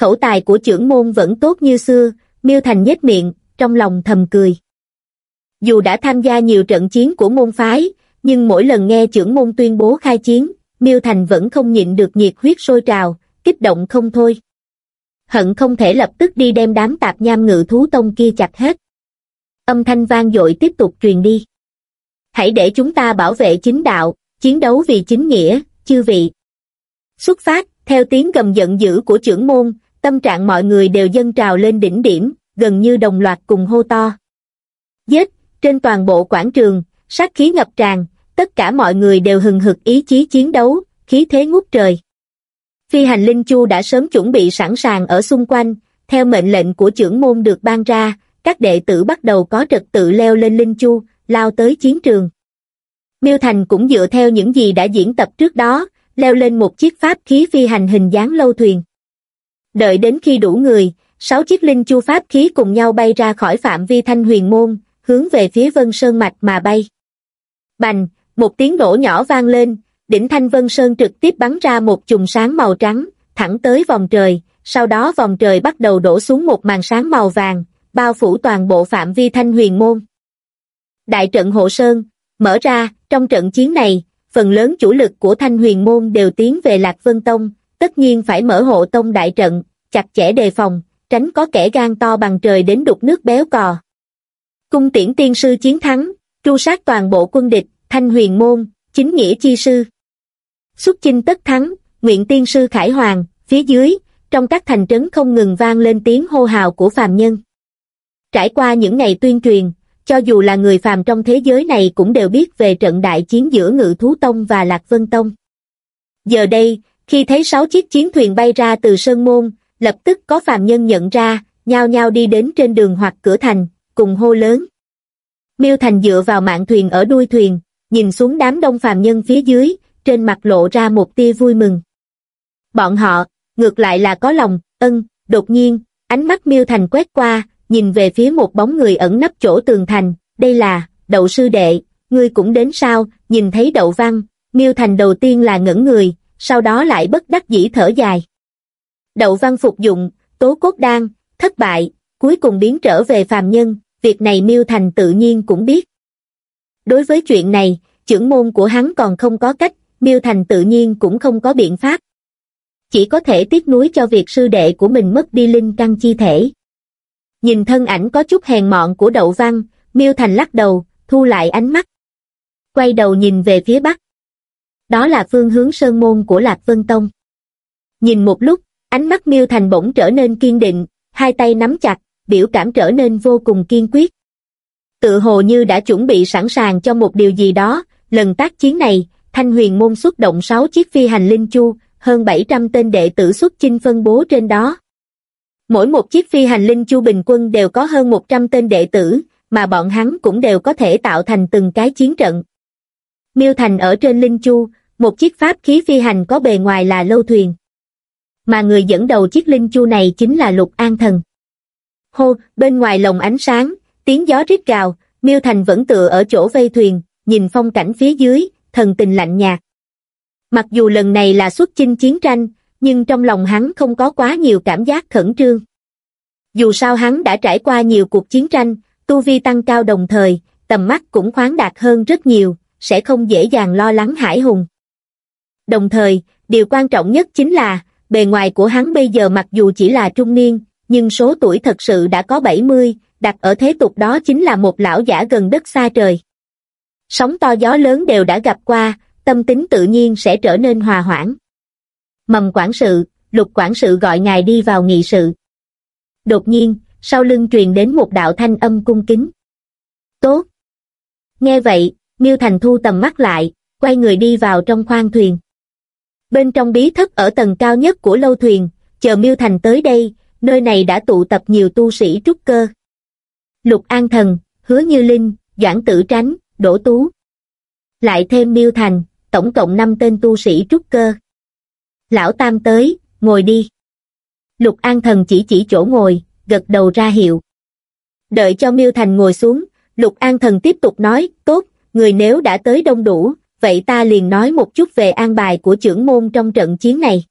Khẩu tài của trưởng môn vẫn tốt như xưa, miêu thành nhếch miệng, trong lòng thầm cười. Dù đã tham gia nhiều trận chiến của môn phái, nhưng mỗi lần nghe trưởng môn tuyên bố khai chiến, miêu thành vẫn không nhịn được nhiệt huyết sôi trào, kích động không thôi. Hận không thể lập tức đi đem đám tạp nham ngự thú tông kia chặt hết. Âm thanh vang dội tiếp tục truyền đi. Hãy để chúng ta bảo vệ chính đạo, chiến đấu vì chính nghĩa, chư vị. Xuất phát, theo tiếng gầm giận dữ của trưởng môn, tâm trạng mọi người đều dâng trào lên đỉnh điểm, gần như đồng loạt cùng hô to. Giết, trên toàn bộ quảng trường, sát khí ngập tràn, tất cả mọi người đều hừng hực ý chí chiến đấu, khí thế ngút trời. Phi hành linh chu đã sớm chuẩn bị sẵn sàng ở xung quanh, theo mệnh lệnh của trưởng môn được ban ra, các đệ tử bắt đầu có trật tự leo lên linh chu, lao tới chiến trường. Miêu Thành cũng dựa theo những gì đã diễn tập trước đó, leo lên một chiếc pháp khí phi hành hình dáng lâu thuyền. Đợi đến khi đủ người, sáu chiếc linh chu pháp khí cùng nhau bay ra khỏi phạm vi thanh huyền môn, hướng về phía vân sơn mạch mà bay. Bành, một tiếng nổ nhỏ vang lên, đỉnh thanh vân sơn trực tiếp bắn ra một chùm sáng màu trắng, thẳng tới vòng trời, sau đó vòng trời bắt đầu đổ xuống một màn sáng màu vàng, bao phủ toàn bộ phạm vi thanh huyền môn. Đại trận hộ sơn, mở ra, trong trận chiến này, phần lớn chủ lực của thanh huyền môn đều tiến về Lạc Vân Tông, tất nhiên phải mở hộ tông đại trận, chặt chẽ đề phòng, tránh có kẻ gan to bằng trời đến đục nước béo cò. Cung tiễn tiên sư chiến thắng, tru sát toàn bộ quân địch, thanh huyền môn, chính nghĩa chi sư. Xuất chinh tất thắng, nguyện tiên sư khải hoàng, phía dưới, trong các thành trấn không ngừng vang lên tiếng hô hào của phàm nhân. Trải qua những ngày tuyên truyền, cho dù là người phàm trong thế giới này cũng đều biết về trận đại chiến giữa Ngự Thú Tông và Lạc Vân Tông. Giờ đây, khi thấy sáu chiếc chiến thuyền bay ra từ Sơn Môn, lập tức có phàm nhân nhận ra, nhao nhao đi đến trên đường hoặc cửa thành, cùng hô lớn. Miêu Thành dựa vào mạng thuyền ở đuôi thuyền, nhìn xuống đám đông phàm nhân phía dưới, trên mặt lộ ra một tia vui mừng. Bọn họ, ngược lại là có lòng, ân, đột nhiên, ánh mắt Miêu Thành quét qua, nhìn về phía một bóng người ẩn nấp chỗ tường thành, đây là, đậu sư đệ, ngươi cũng đến sao, nhìn thấy đậu văn, Miêu Thành đầu tiên là ngẩn người, sau đó lại bất đắc dĩ thở dài. Đậu văn phục dụng, tố cốt đan, thất bại, cuối cùng biến trở về phàm nhân, việc này Miêu Thành tự nhiên cũng biết. Đối với chuyện này, trưởng môn của hắn còn không có cách, Miêu Thành tự nhiên cũng không có biện pháp. Chỉ có thể tiếc nuối cho việc sư đệ của mình mất đi linh căn chi thể. Nhìn thân ảnh có chút hèn mọn của đậu văn, Miêu Thành lắc đầu, thu lại ánh mắt. Quay đầu nhìn về phía bắc. Đó là phương hướng sơn môn của Lạc Vân Tông. Nhìn một lúc, ánh mắt Miêu Thành bỗng trở nên kiên định, hai tay nắm chặt, biểu cảm trở nên vô cùng kiên quyết. Tự hồ như đã chuẩn bị sẵn sàng cho một điều gì đó, lần tác chiến này, Thanh huyền môn xuất động 6 chiếc phi hành linh chu, hơn 700 tên đệ tử xuất chinh phân bố trên đó. Mỗi một chiếc phi hành linh chu bình quân đều có hơn 100 tên đệ tử, mà bọn hắn cũng đều có thể tạo thành từng cái chiến trận. Miêu Thành ở trên linh chu, một chiếc pháp khí phi hành có bề ngoài là lâu thuyền. Mà người dẫn đầu chiếc linh chu này chính là Lục An Thần. Hô, bên ngoài lồng ánh sáng, tiếng gió rít gào, Miêu Thành vẫn tựa ở chỗ vây thuyền, nhìn phong cảnh phía dưới, thần tình lạnh nhạt. Mặc dù lần này là xuất chinh chiến tranh, nhưng trong lòng hắn không có quá nhiều cảm giác khẩn trương. Dù sao hắn đã trải qua nhiều cuộc chiến tranh, tu vi tăng cao đồng thời, tầm mắt cũng khoáng đạt hơn rất nhiều, sẽ không dễ dàng lo lắng hải hùng. Đồng thời, điều quan trọng nhất chính là, bề ngoài của hắn bây giờ mặc dù chỉ là trung niên, nhưng số tuổi thật sự đã có 70, đặt ở thế tục đó chính là một lão giả gần đất xa trời. Sóng to gió lớn đều đã gặp qua, tâm tính tự nhiên sẽ trở nên hòa hoãn. Mầm quản sự, lục quản sự gọi ngài đi vào nghị sự. Đột nhiên, sau lưng truyền đến một đạo thanh âm cung kính. Tốt. Nghe vậy, Miêu Thành thu tầm mắt lại, quay người đi vào trong khoang thuyền. Bên trong bí thất ở tầng cao nhất của lâu thuyền, chờ Miêu Thành tới đây, nơi này đã tụ tập nhiều tu sĩ trúc cơ. Lục An Thần, Hứa Như Linh, Doãn Tử Tránh, Đỗ Tú. Lại thêm Miêu Thành, tổng cộng 5 tên tu sĩ trúc cơ. Lão Tam tới, ngồi đi. Lục An Thần chỉ chỉ chỗ ngồi, gật đầu ra hiệu. Đợi cho Miêu Thành ngồi xuống, Lục An Thần tiếp tục nói, tốt, người nếu đã tới đông đủ, vậy ta liền nói một chút về an bài của trưởng môn trong trận chiến này.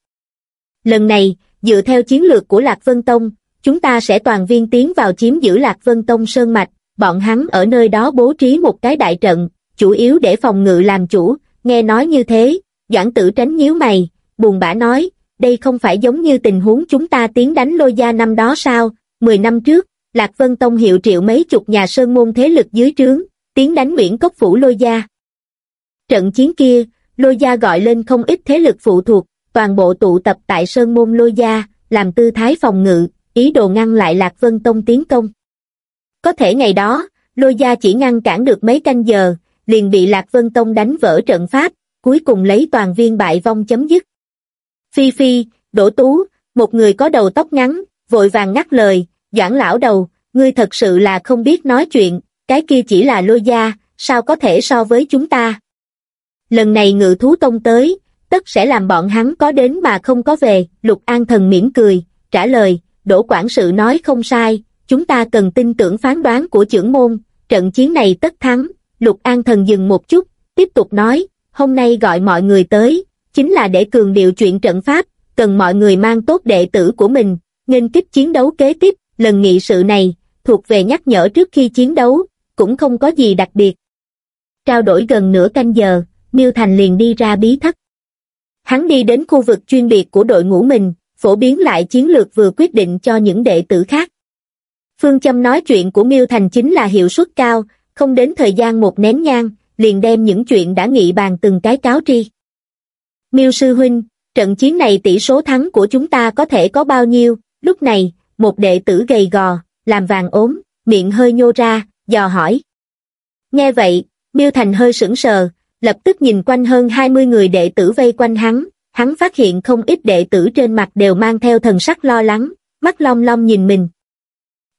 Lần này, dựa theo chiến lược của Lạc Vân Tông, chúng ta sẽ toàn viên tiến vào chiếm giữ Lạc Vân Tông Sơn Mạch, bọn hắn ở nơi đó bố trí một cái đại trận, chủ yếu để phòng ngự làm chủ, nghe nói như thế, Doãn tử tránh nhíu mày, buồn bã nói, đây không phải giống như tình huống chúng ta tiến đánh lôi gia năm đó sao, mười năm trước, Lạc Vân Tông hiệu triệu mấy chục nhà sơn môn thế lực dưới trướng, tiến đánh Nguyễn Cốc Phủ lôi gia. Trận chiến kia, lôi gia gọi lên không ít thế lực phụ thuộc, toàn bộ tụ tập tại sơn môn lôi gia, làm tư thái phòng ngự, ý đồ ngăn lại Lạc Vân Tông tiến công. Có thể ngày đó, lôi gia chỉ ngăn cản được mấy canh giờ, liền bị Lạc Vân Tông đánh vỡ trận pháp, cuối cùng lấy toàn viên bại vong chấm dứt. Phi Phi, Đỗ Tú, một người có đầu tóc ngắn, vội vàng ngắt lời, Doãn lão đầu, ngươi thật sự là không biết nói chuyện, cái kia chỉ là lôi gia, sao có thể so với chúng ta. Lần này ngự thú tông tới, tất sẽ làm bọn hắn có đến mà không có về, lục an thần mỉm cười, trả lời, đỗ quản sự nói không sai, chúng ta cần tin tưởng phán đoán của trưởng môn, trận chiến này tất thắng, lục an thần dừng một chút, tiếp tục nói, hôm nay gọi mọi người tới, chính là để cường điệu chuyện trận pháp, cần mọi người mang tốt đệ tử của mình, nghênh kích chiến đấu kế tiếp, lần nghị sự này, thuộc về nhắc nhở trước khi chiến đấu, cũng không có gì đặc biệt. Trao đổi gần nửa canh giờ, Miêu Thành liền đi ra bí thất. Hắn đi đến khu vực chuyên biệt của đội ngũ mình, phổ biến lại chiến lược vừa quyết định cho những đệ tử khác. Phương châm nói chuyện của Miêu Thành chính là hiệu suất cao, không đến thời gian một nén nhang, liền đem những chuyện đã nghị bàn từng cái cáo tri. Miêu sư huynh, trận chiến này tỷ số thắng của chúng ta có thể có bao nhiêu, lúc này, một đệ tử gầy gò, làm vàng ốm, miệng hơi nhô ra, dò hỏi. Nghe vậy, Miêu Thành hơi sững sờ, lập tức nhìn quanh hơn 20 người đệ tử vây quanh hắn, hắn phát hiện không ít đệ tử trên mặt đều mang theo thần sắc lo lắng, mắt long long nhìn mình.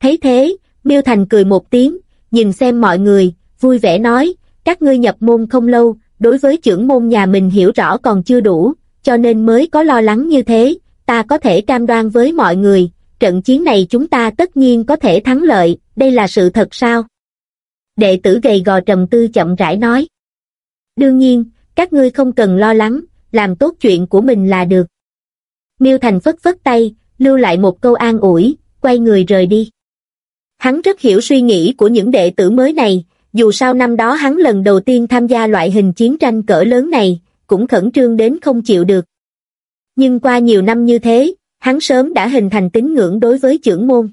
Thấy thế, Miêu Thành cười một tiếng, nhìn xem mọi người, vui vẻ nói, các ngươi nhập môn không lâu, đối với trưởng môn nhà mình hiểu rõ còn chưa đủ, cho nên mới có lo lắng như thế, ta có thể cam đoan với mọi người, trận chiến này chúng ta tất nhiên có thể thắng lợi, đây là sự thật sao? Đệ tử gầy gò trầm tư chậm rãi nói. Đương nhiên, các ngươi không cần lo lắng, làm tốt chuyện của mình là được. Miêu Thành phất phất tay, lưu lại một câu an ủi, quay người rời đi. Hắn rất hiểu suy nghĩ của những đệ tử mới này, dù sao năm đó hắn lần đầu tiên tham gia loại hình chiến tranh cỡ lớn này, cũng khẩn trương đến không chịu được. Nhưng qua nhiều năm như thế, hắn sớm đã hình thành tín ngưỡng đối với trưởng môn.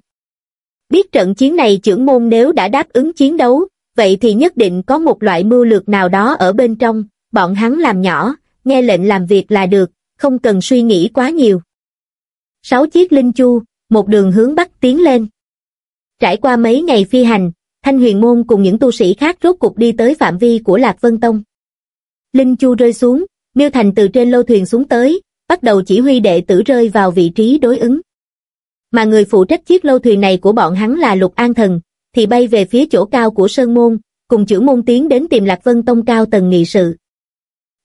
Biết trận chiến này trưởng môn nếu đã đáp ứng chiến đấu, vậy thì nhất định có một loại mưu lược nào đó ở bên trong, bọn hắn làm nhỏ, nghe lệnh làm việc là được, không cần suy nghĩ quá nhiều. Sáu chiếc linh chu, một đường hướng bắc tiến lên. Trải qua mấy ngày phi hành, Thanh Huyền Môn cùng những tu sĩ khác rốt cục đi tới phạm vi của Lạc Vân Tông. Linh Chu rơi xuống, Miêu Thành từ trên lâu thuyền xuống tới, bắt đầu chỉ huy đệ tử rơi vào vị trí đối ứng. Mà người phụ trách chiếc lâu thuyền này của bọn hắn là Lục An Thần, thì bay về phía chỗ cao của Sơn Môn, cùng chữ môn tiến đến tìm Lạc Vân Tông cao tầng nghị sự.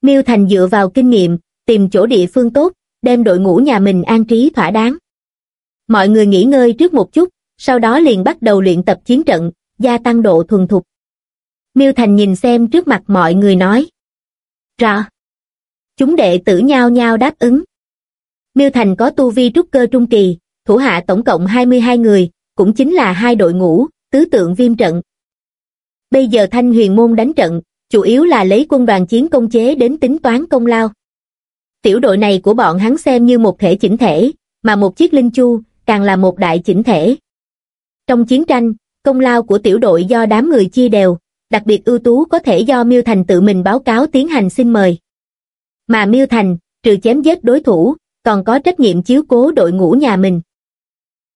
Miêu Thành dựa vào kinh nghiệm, tìm chỗ địa phương tốt, đem đội ngũ nhà mình an trí thỏa đáng. Mọi người nghỉ ngơi trước một chút, sau đó liền bắt đầu luyện tập chiến trận, gia tăng độ thuần thục. Miêu Thành nhìn xem trước mặt mọi người nói. Rõ. Chúng đệ tử nhau nhau đáp ứng. Miêu Thành có tu vi trúc cơ trung kỳ, thủ hạ tổng cộng 22 người, cũng chính là hai đội ngũ, tứ tượng viêm trận. Bây giờ Thanh Huyền Môn đánh trận, chủ yếu là lấy quân đoàn chiến công chế đến tính toán công lao. Tiểu đội này của bọn hắn xem như một thể chỉnh thể, mà một chiếc linh chu, càng là một đại chỉnh thể. Trong chiến tranh, công lao của tiểu đội do đám người chia đều, đặc biệt ưu tú có thể do Miêu Thành tự mình báo cáo tiến hành xin mời. Mà Miêu Thành, trừ chém giết đối thủ, còn có trách nhiệm chiếu cố đội ngũ nhà mình.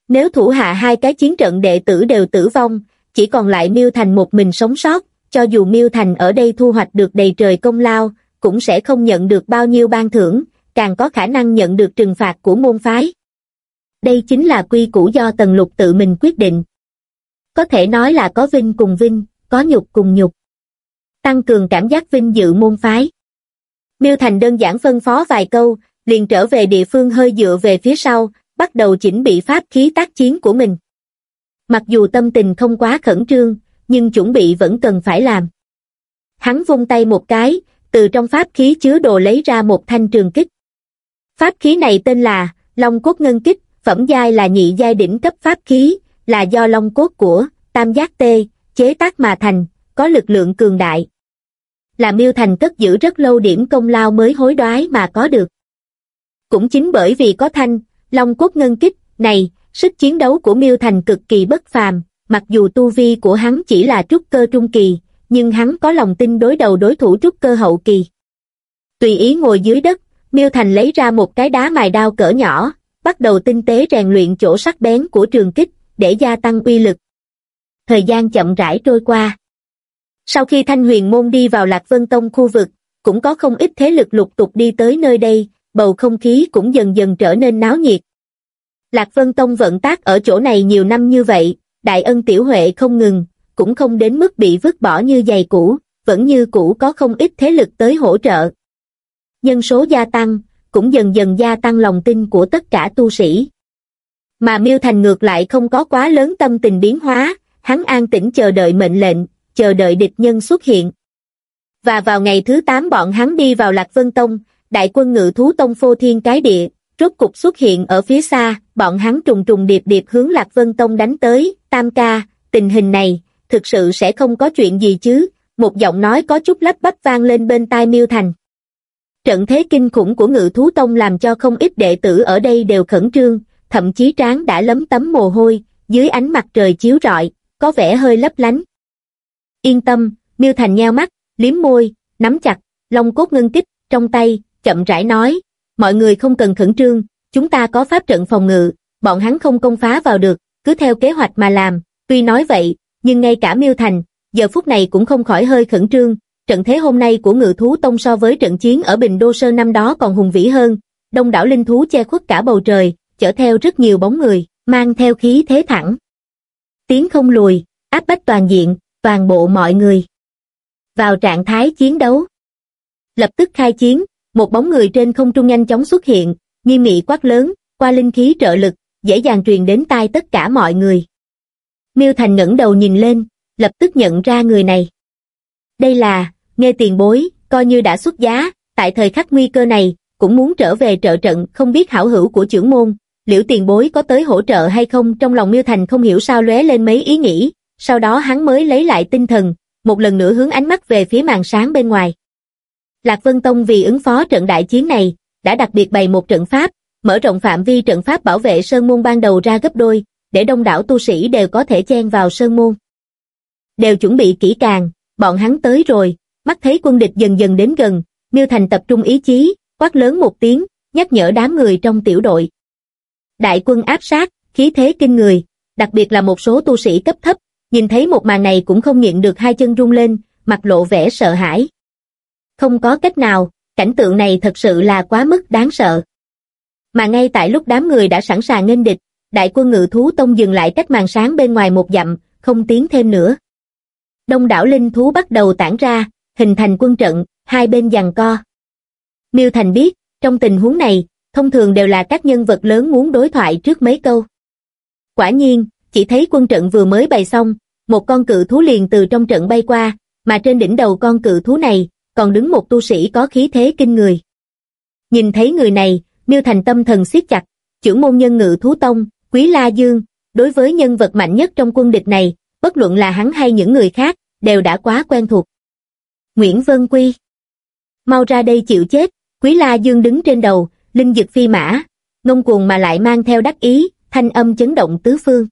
Nếu thủ hạ hai cái chiến trận đệ tử đều tử vong, chỉ còn lại Miêu Thành một mình sống sót, cho dù Miêu Thành ở đây thu hoạch được đầy trời công lao, cũng sẽ không nhận được bao nhiêu ban thưởng, càng có khả năng nhận được trừng phạt của môn phái. Đây chính là quy củ do Tần Lục tự mình quyết định. Có thể nói là có vinh cùng vinh, có nhục cùng nhục. Tăng cường cảm giác vinh dự môn phái. Miêu Thành đơn giản phân phó vài câu, liền trở về địa phương hơi dựa về phía sau, bắt đầu chỉnh bị pháp khí tác chiến của mình. Mặc dù tâm tình không quá khẩn trương, nhưng chuẩn bị vẫn cần phải làm. Hắn vung tay một cái, từ trong pháp khí chứa đồ lấy ra một thanh trường kích. Pháp khí này tên là Long Cốt Ngân Kích, phẩm giai là nhị giai đỉnh cấp pháp khí, là do Long Cốt của Tam Giác Tê, chế tác mà thành, có lực lượng cường đại. Là miêu thành cất giữ rất lâu điểm công lao mới hối đoái mà có được. Cũng chính bởi vì có thanh, Long Cốt Ngân Kích, này, sức chiến đấu của miêu thành cực kỳ bất phàm, mặc dù tu vi của hắn chỉ là trúc cơ trung kỳ, nhưng hắn có lòng tin đối đầu đối thủ trúc cơ hậu kỳ. Tùy ý ngồi dưới đất, Miêu Thành lấy ra một cái đá mài đao cỡ nhỏ, bắt đầu tinh tế rèn luyện chỗ sắc bén của trường kích, để gia tăng uy lực. Thời gian chậm rãi trôi qua. Sau khi Thanh Huyền Môn đi vào Lạc Vân Tông khu vực, cũng có không ít thế lực lục tục đi tới nơi đây, bầu không khí cũng dần dần trở nên náo nhiệt. Lạc Vân Tông vận tác ở chỗ này nhiều năm như vậy, đại ân tiểu huệ không ngừng, cũng không đến mức bị vứt bỏ như giày cũ, vẫn như cũ có không ít thế lực tới hỗ trợ. Nhân số gia tăng, cũng dần dần gia tăng lòng tin của tất cả tu sĩ. Mà Miêu Thành ngược lại không có quá lớn tâm tình biến hóa, hắn an tĩnh chờ đợi mệnh lệnh, chờ đợi địch nhân xuất hiện. Và vào ngày thứ 8 bọn hắn đi vào Lạc Vân Tông, đại quân ngự thú tông phô thiên cái địa, rốt cục xuất hiện ở phía xa, bọn hắn trùng trùng điệp điệp hướng Lạc Vân Tông đánh tới, tam ca, tình hình này, thực sự sẽ không có chuyện gì chứ, một giọng nói có chút lấp bắp vang lên bên tai Miêu Thành. Trận thế kinh khủng của ngự thú tông làm cho không ít đệ tử ở đây đều khẩn trương, thậm chí tráng đã lấm tấm mồ hôi, dưới ánh mặt trời chiếu rọi, có vẻ hơi lấp lánh. Yên tâm, Miêu Thành nheo mắt, liếm môi, nắm chặt, long cốt ngân kích, trong tay, chậm rãi nói, mọi người không cần khẩn trương, chúng ta có pháp trận phòng ngự, bọn hắn không công phá vào được, cứ theo kế hoạch mà làm, tuy nói vậy, nhưng ngay cả Miêu Thành, giờ phút này cũng không khỏi hơi khẩn trương, trận thế hôm nay của ngự thú tông so với trận chiến ở Bình Đô sơ năm đó còn hùng vĩ hơn, đông đảo linh thú che khuất cả bầu trời, chở theo rất nhiều bóng người, mang theo khí thế thẳng. Tiếng không lùi, áp bách toàn diện, toàn bộ mọi người. Vào trạng thái chiến đấu. Lập tức khai chiến, một bóng người trên không trung nhanh chóng xuất hiện, nghiêm nghị quát lớn, qua linh khí trợ lực, dễ dàng truyền đến tai tất cả mọi người. Miêu Thành ngẩng đầu nhìn lên, lập tức nhận ra người này. Đây là, nghe tiền bối, coi như đã xuất giá, tại thời khắc nguy cơ này, cũng muốn trở về trợ trận, không biết hảo hữu của trưởng môn, liệu tiền bối có tới hỗ trợ hay không trong lòng Miêu Thành không hiểu sao lóe lên mấy ý nghĩ, sau đó hắn mới lấy lại tinh thần, một lần nữa hướng ánh mắt về phía màn sáng bên ngoài. Lạc Vân Tông vì ứng phó trận đại chiến này, đã đặc biệt bày một trận pháp, mở rộng phạm vi trận pháp bảo vệ Sơn Môn ban đầu ra gấp đôi, để đông đảo tu sĩ đều có thể chen vào Sơn Môn. Đều chuẩn bị kỹ càng, bọn hắn tới rồi, mắt thấy quân địch dần dần đến gần, Miêu Thành tập trung ý chí, quát lớn một tiếng, nhắc nhở đám người trong tiểu đội. Đại quân áp sát, khí thế kinh người, đặc biệt là một số tu sĩ cấp thấp, nhìn thấy một màn này cũng không nhịn được hai chân rung lên, mặt lộ vẻ sợ hãi. Không có cách nào, cảnh tượng này thật sự là quá mức đáng sợ. Mà ngay tại lúc đám người đã sẵn sàng nghênh địch, đại quân ngự thú tông dừng lại cách màn sáng bên ngoài một dặm, không tiến thêm nữa. Đông đảo linh thú bắt đầu tản ra, hình thành quân trận, hai bên giằng co. Miêu Thành biết, trong tình huống này, thông thường đều là các nhân vật lớn muốn đối thoại trước mấy câu. Quả nhiên, chỉ thấy quân trận vừa mới bày xong, một con cự thú liền từ trong trận bay qua, mà trên đỉnh đầu con cự thú này, còn đứng một tu sĩ có khí thế kinh người. Nhìn thấy người này, Miêu Thành tâm thần siết chặt, trưởng môn nhân ngự thú tông, Quý La Dương, đối với nhân vật mạnh nhất trong quân địch này, bất luận là hắn hay những người khác, đều đã quá quen thuộc. Nguyễn Vân Quy Mau ra đây chịu chết, Quý La Dương đứng trên đầu, linh dực phi mã, ngông cuồng mà lại mang theo đắc ý, thanh âm chấn động tứ phương.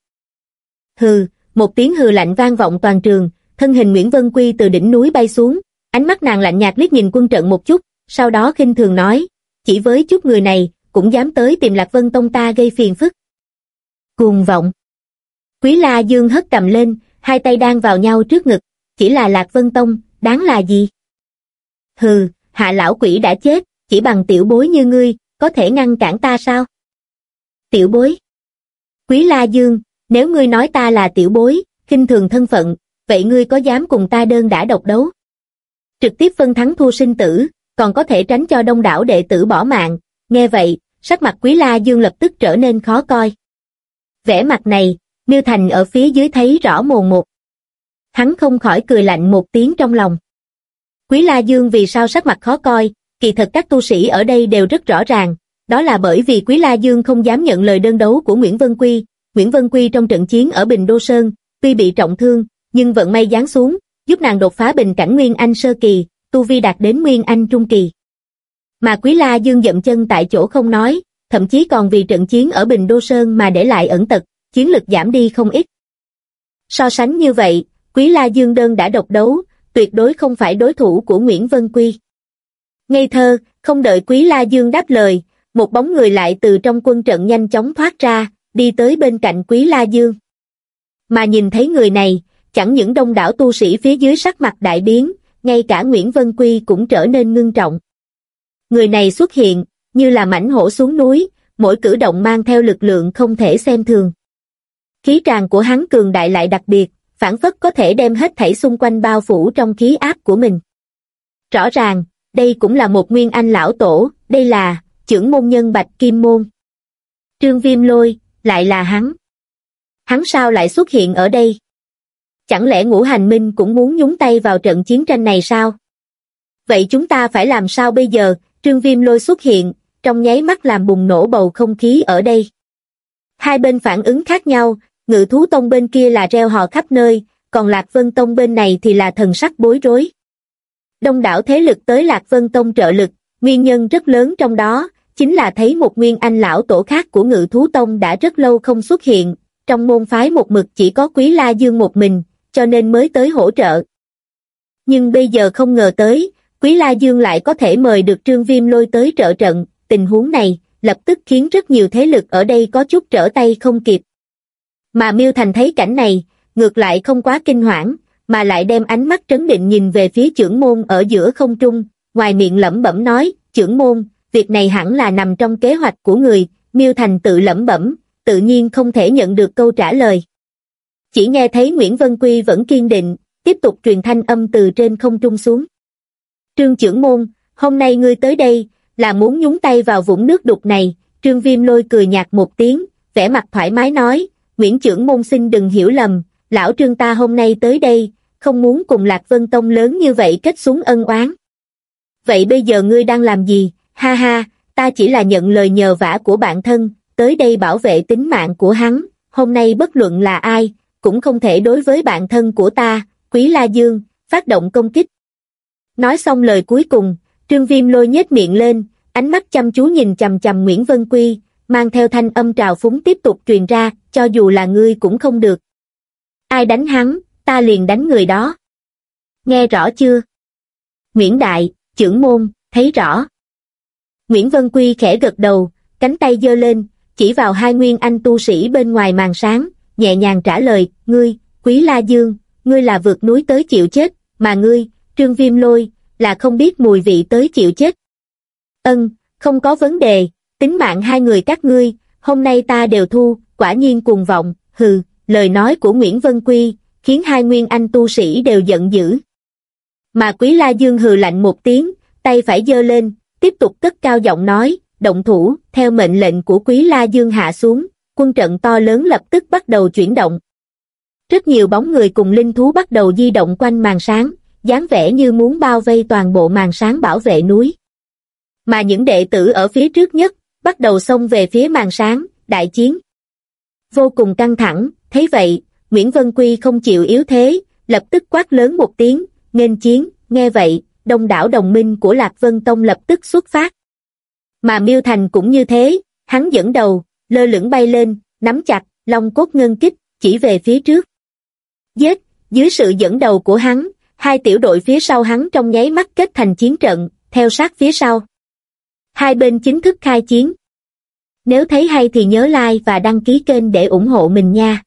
Hừ, một tiếng hừ lạnh vang vọng toàn trường, thân hình Nguyễn Vân Quy từ đỉnh núi bay xuống, ánh mắt nàng lạnh nhạt liếc nhìn quân trận một chút, sau đó khinh thường nói, chỉ với chút người này, cũng dám tới tìm Lạc Vân Tông ta gây phiền phức. Cuồng vọng. Quý La Dương hất cầm lên, hai tay đang vào nhau trước ngực, chỉ là Lạc Vân Tông, đáng là gì? Hừ, hạ lão quỷ đã chết, chỉ bằng tiểu bối như ngươi, có thể ngăn cản ta sao? Tiểu bối. Quý La Dương, nếu ngươi nói ta là tiểu bối, khinh thường thân phận, vậy ngươi có dám cùng ta đơn đã độc đấu? Trực tiếp phân thắng thua sinh tử, còn có thể tránh cho đông đảo đệ tử bỏ mạng, nghe vậy, sắc mặt Quý La Dương lập tức trở nên khó coi. Vẻ mặt này, Miêu Thành ở phía dưới thấy rõ mồn một. Hắn không khỏi cười lạnh một tiếng trong lòng. Quý La Dương vì sao sắc mặt khó coi, kỳ thật các tu sĩ ở đây đều rất rõ ràng, đó là bởi vì Quý La Dương không dám nhận lời đơn đấu của Nguyễn Vân Quy. Nguyễn Vân Quy trong trận chiến ở Bình Đô Sơn, tuy bị trọng thương, nhưng vận may giáng xuống, giúp nàng đột phá bình cảnh Nguyên Anh Sơ Kỳ, tu vi đạt đến Nguyên Anh Trung Kỳ. Mà Quý La Dương dậm chân tại chỗ không nói, thậm chí còn vì trận chiến ở Bình Đô Sơn mà để lại ẩn tật, chiến lực giảm đi không ít. So sánh như vậy, Quý La Dương đơn đã độc đấu, tuyệt đối không phải đối thủ của Nguyễn Vân Quy. Ngây thơ, không đợi Quý La Dương đáp lời, một bóng người lại từ trong quân trận nhanh chóng thoát ra, đi tới bên cạnh Quý La Dương. Mà nhìn thấy người này, chẳng những đông đảo tu sĩ phía dưới sắc mặt đại biến, ngay cả Nguyễn Vân Quy cũng trở nên ngưng trọng. Người này xuất hiện, như là mảnh hổ xuống núi, mỗi cử động mang theo lực lượng không thể xem thường. Khí tràng của hắn cường đại lại đặc biệt, phản phất có thể đem hết thảy xung quanh bao phủ trong khí áp của mình. Rõ ràng, đây cũng là một nguyên anh lão tổ, đây là, trưởng môn nhân Bạch Kim Môn. Trương Viêm Lôi, lại là hắn. Hắn sao lại xuất hiện ở đây? Chẳng lẽ ngũ hành minh cũng muốn nhúng tay vào trận chiến tranh này sao? Vậy chúng ta phải làm sao bây giờ? Trương Viêm Lôi xuất hiện, trong nháy mắt làm bùng nổ bầu không khí ở đây. Hai bên phản ứng khác nhau, ngự thú tông bên kia là reo hò khắp nơi, còn Lạc Vân Tông bên này thì là thần sắc bối rối. Đông đảo thế lực tới Lạc Vân Tông trợ lực, nguyên nhân rất lớn trong đó, chính là thấy một nguyên anh lão tổ khác của ngự thú tông đã rất lâu không xuất hiện, trong môn phái một mực chỉ có quý la dương một mình, cho nên mới tới hỗ trợ. Nhưng bây giờ không ngờ tới, quý la dương lại có thể mời được trương viêm lôi tới trợ trận, tình huống này, lập tức khiến rất nhiều thế lực ở đây có chút trở tay không kịp. Mà Miêu Thành thấy cảnh này, ngược lại không quá kinh hoảng, mà lại đem ánh mắt trấn định nhìn về phía trưởng môn ở giữa không trung, ngoài miệng lẩm bẩm nói, trưởng môn, việc này hẳn là nằm trong kế hoạch của người, Miêu Thành tự lẩm bẩm, tự nhiên không thể nhận được câu trả lời. Chỉ nghe thấy Nguyễn Vân Quy vẫn kiên định, tiếp tục truyền thanh âm từ trên không trung xuống. Trương trưởng môn, hôm nay ngươi tới đây, là muốn nhúng tay vào vũng nước đục này, Trương Viêm lôi cười nhạt một tiếng, vẻ mặt thoải mái nói, Nguyễn trưởng môn xin đừng hiểu lầm, lão Trương ta hôm nay tới đây, không muốn cùng Lạc Vân Tông lớn như vậy kết xuống ân oán. Vậy bây giờ ngươi đang làm gì? Ha ha, ta chỉ là nhận lời nhờ vả của bạn thân, tới đây bảo vệ tính mạng của hắn, hôm nay bất luận là ai, cũng không thể đối với bạn thân của ta, Quý La Dương, phát động công kích. Nói xong lời cuối cùng, Trương Viêm lôi nhếch miệng lên, ánh mắt chăm chú nhìn chầm chầm Nguyễn Vân Quy, mang theo thanh âm trào phúng tiếp tục truyền ra, cho dù là ngươi cũng không được. Ai đánh hắn, ta liền đánh người đó. Nghe rõ chưa? Nguyễn Đại, trưởng môn, thấy rõ. Nguyễn Vân Quy khẽ gật đầu, cánh tay giơ lên, chỉ vào hai nguyên anh tu sĩ bên ngoài màn sáng, nhẹ nhàng trả lời, ngươi, Quý La Dương, ngươi là vượt núi tới chịu chết, mà ngươi, Trương Viêm Lôi, là không biết mùi vị tới chịu chết. Ân, không có vấn đề, tính mạng hai người các ngươi, hôm nay ta đều thu, quả nhiên cuồng vọng, hừ, lời nói của Nguyễn Vân Quy, khiến hai nguyên anh tu sĩ đều giận dữ. Mà Quý La Dương hừ lạnh một tiếng, tay phải giơ lên, tiếp tục cất cao giọng nói, động thủ, theo mệnh lệnh của Quý La Dương hạ xuống, quân trận to lớn lập tức bắt đầu chuyển động. Rất nhiều bóng người cùng linh thú bắt đầu di động quanh màn sáng, dáng vẻ như muốn bao vây toàn bộ màn sáng bảo vệ núi. Mà những đệ tử ở phía trước nhất, bắt đầu xông về phía màn sáng, đại chiến. Vô cùng căng thẳng, thấy vậy, Nguyễn Vân Quy không chịu yếu thế, lập tức quát lớn một tiếng, nghênh chiến, nghe vậy, đông đảo đồng minh của Lạc Vân Tông lập tức xuất phát. Mà Miêu Thành cũng như thế, hắn dẫn đầu, lơ lửng bay lên, nắm chặt, long cốt ngân kích, chỉ về phía trước. Giết, dưới sự dẫn đầu của hắn, hai tiểu đội phía sau hắn trong nháy mắt kết thành chiến trận, theo sát phía sau. Hai bên chính thức khai chiến. Nếu thấy hay thì nhớ like và đăng ký kênh để ủng hộ mình nha.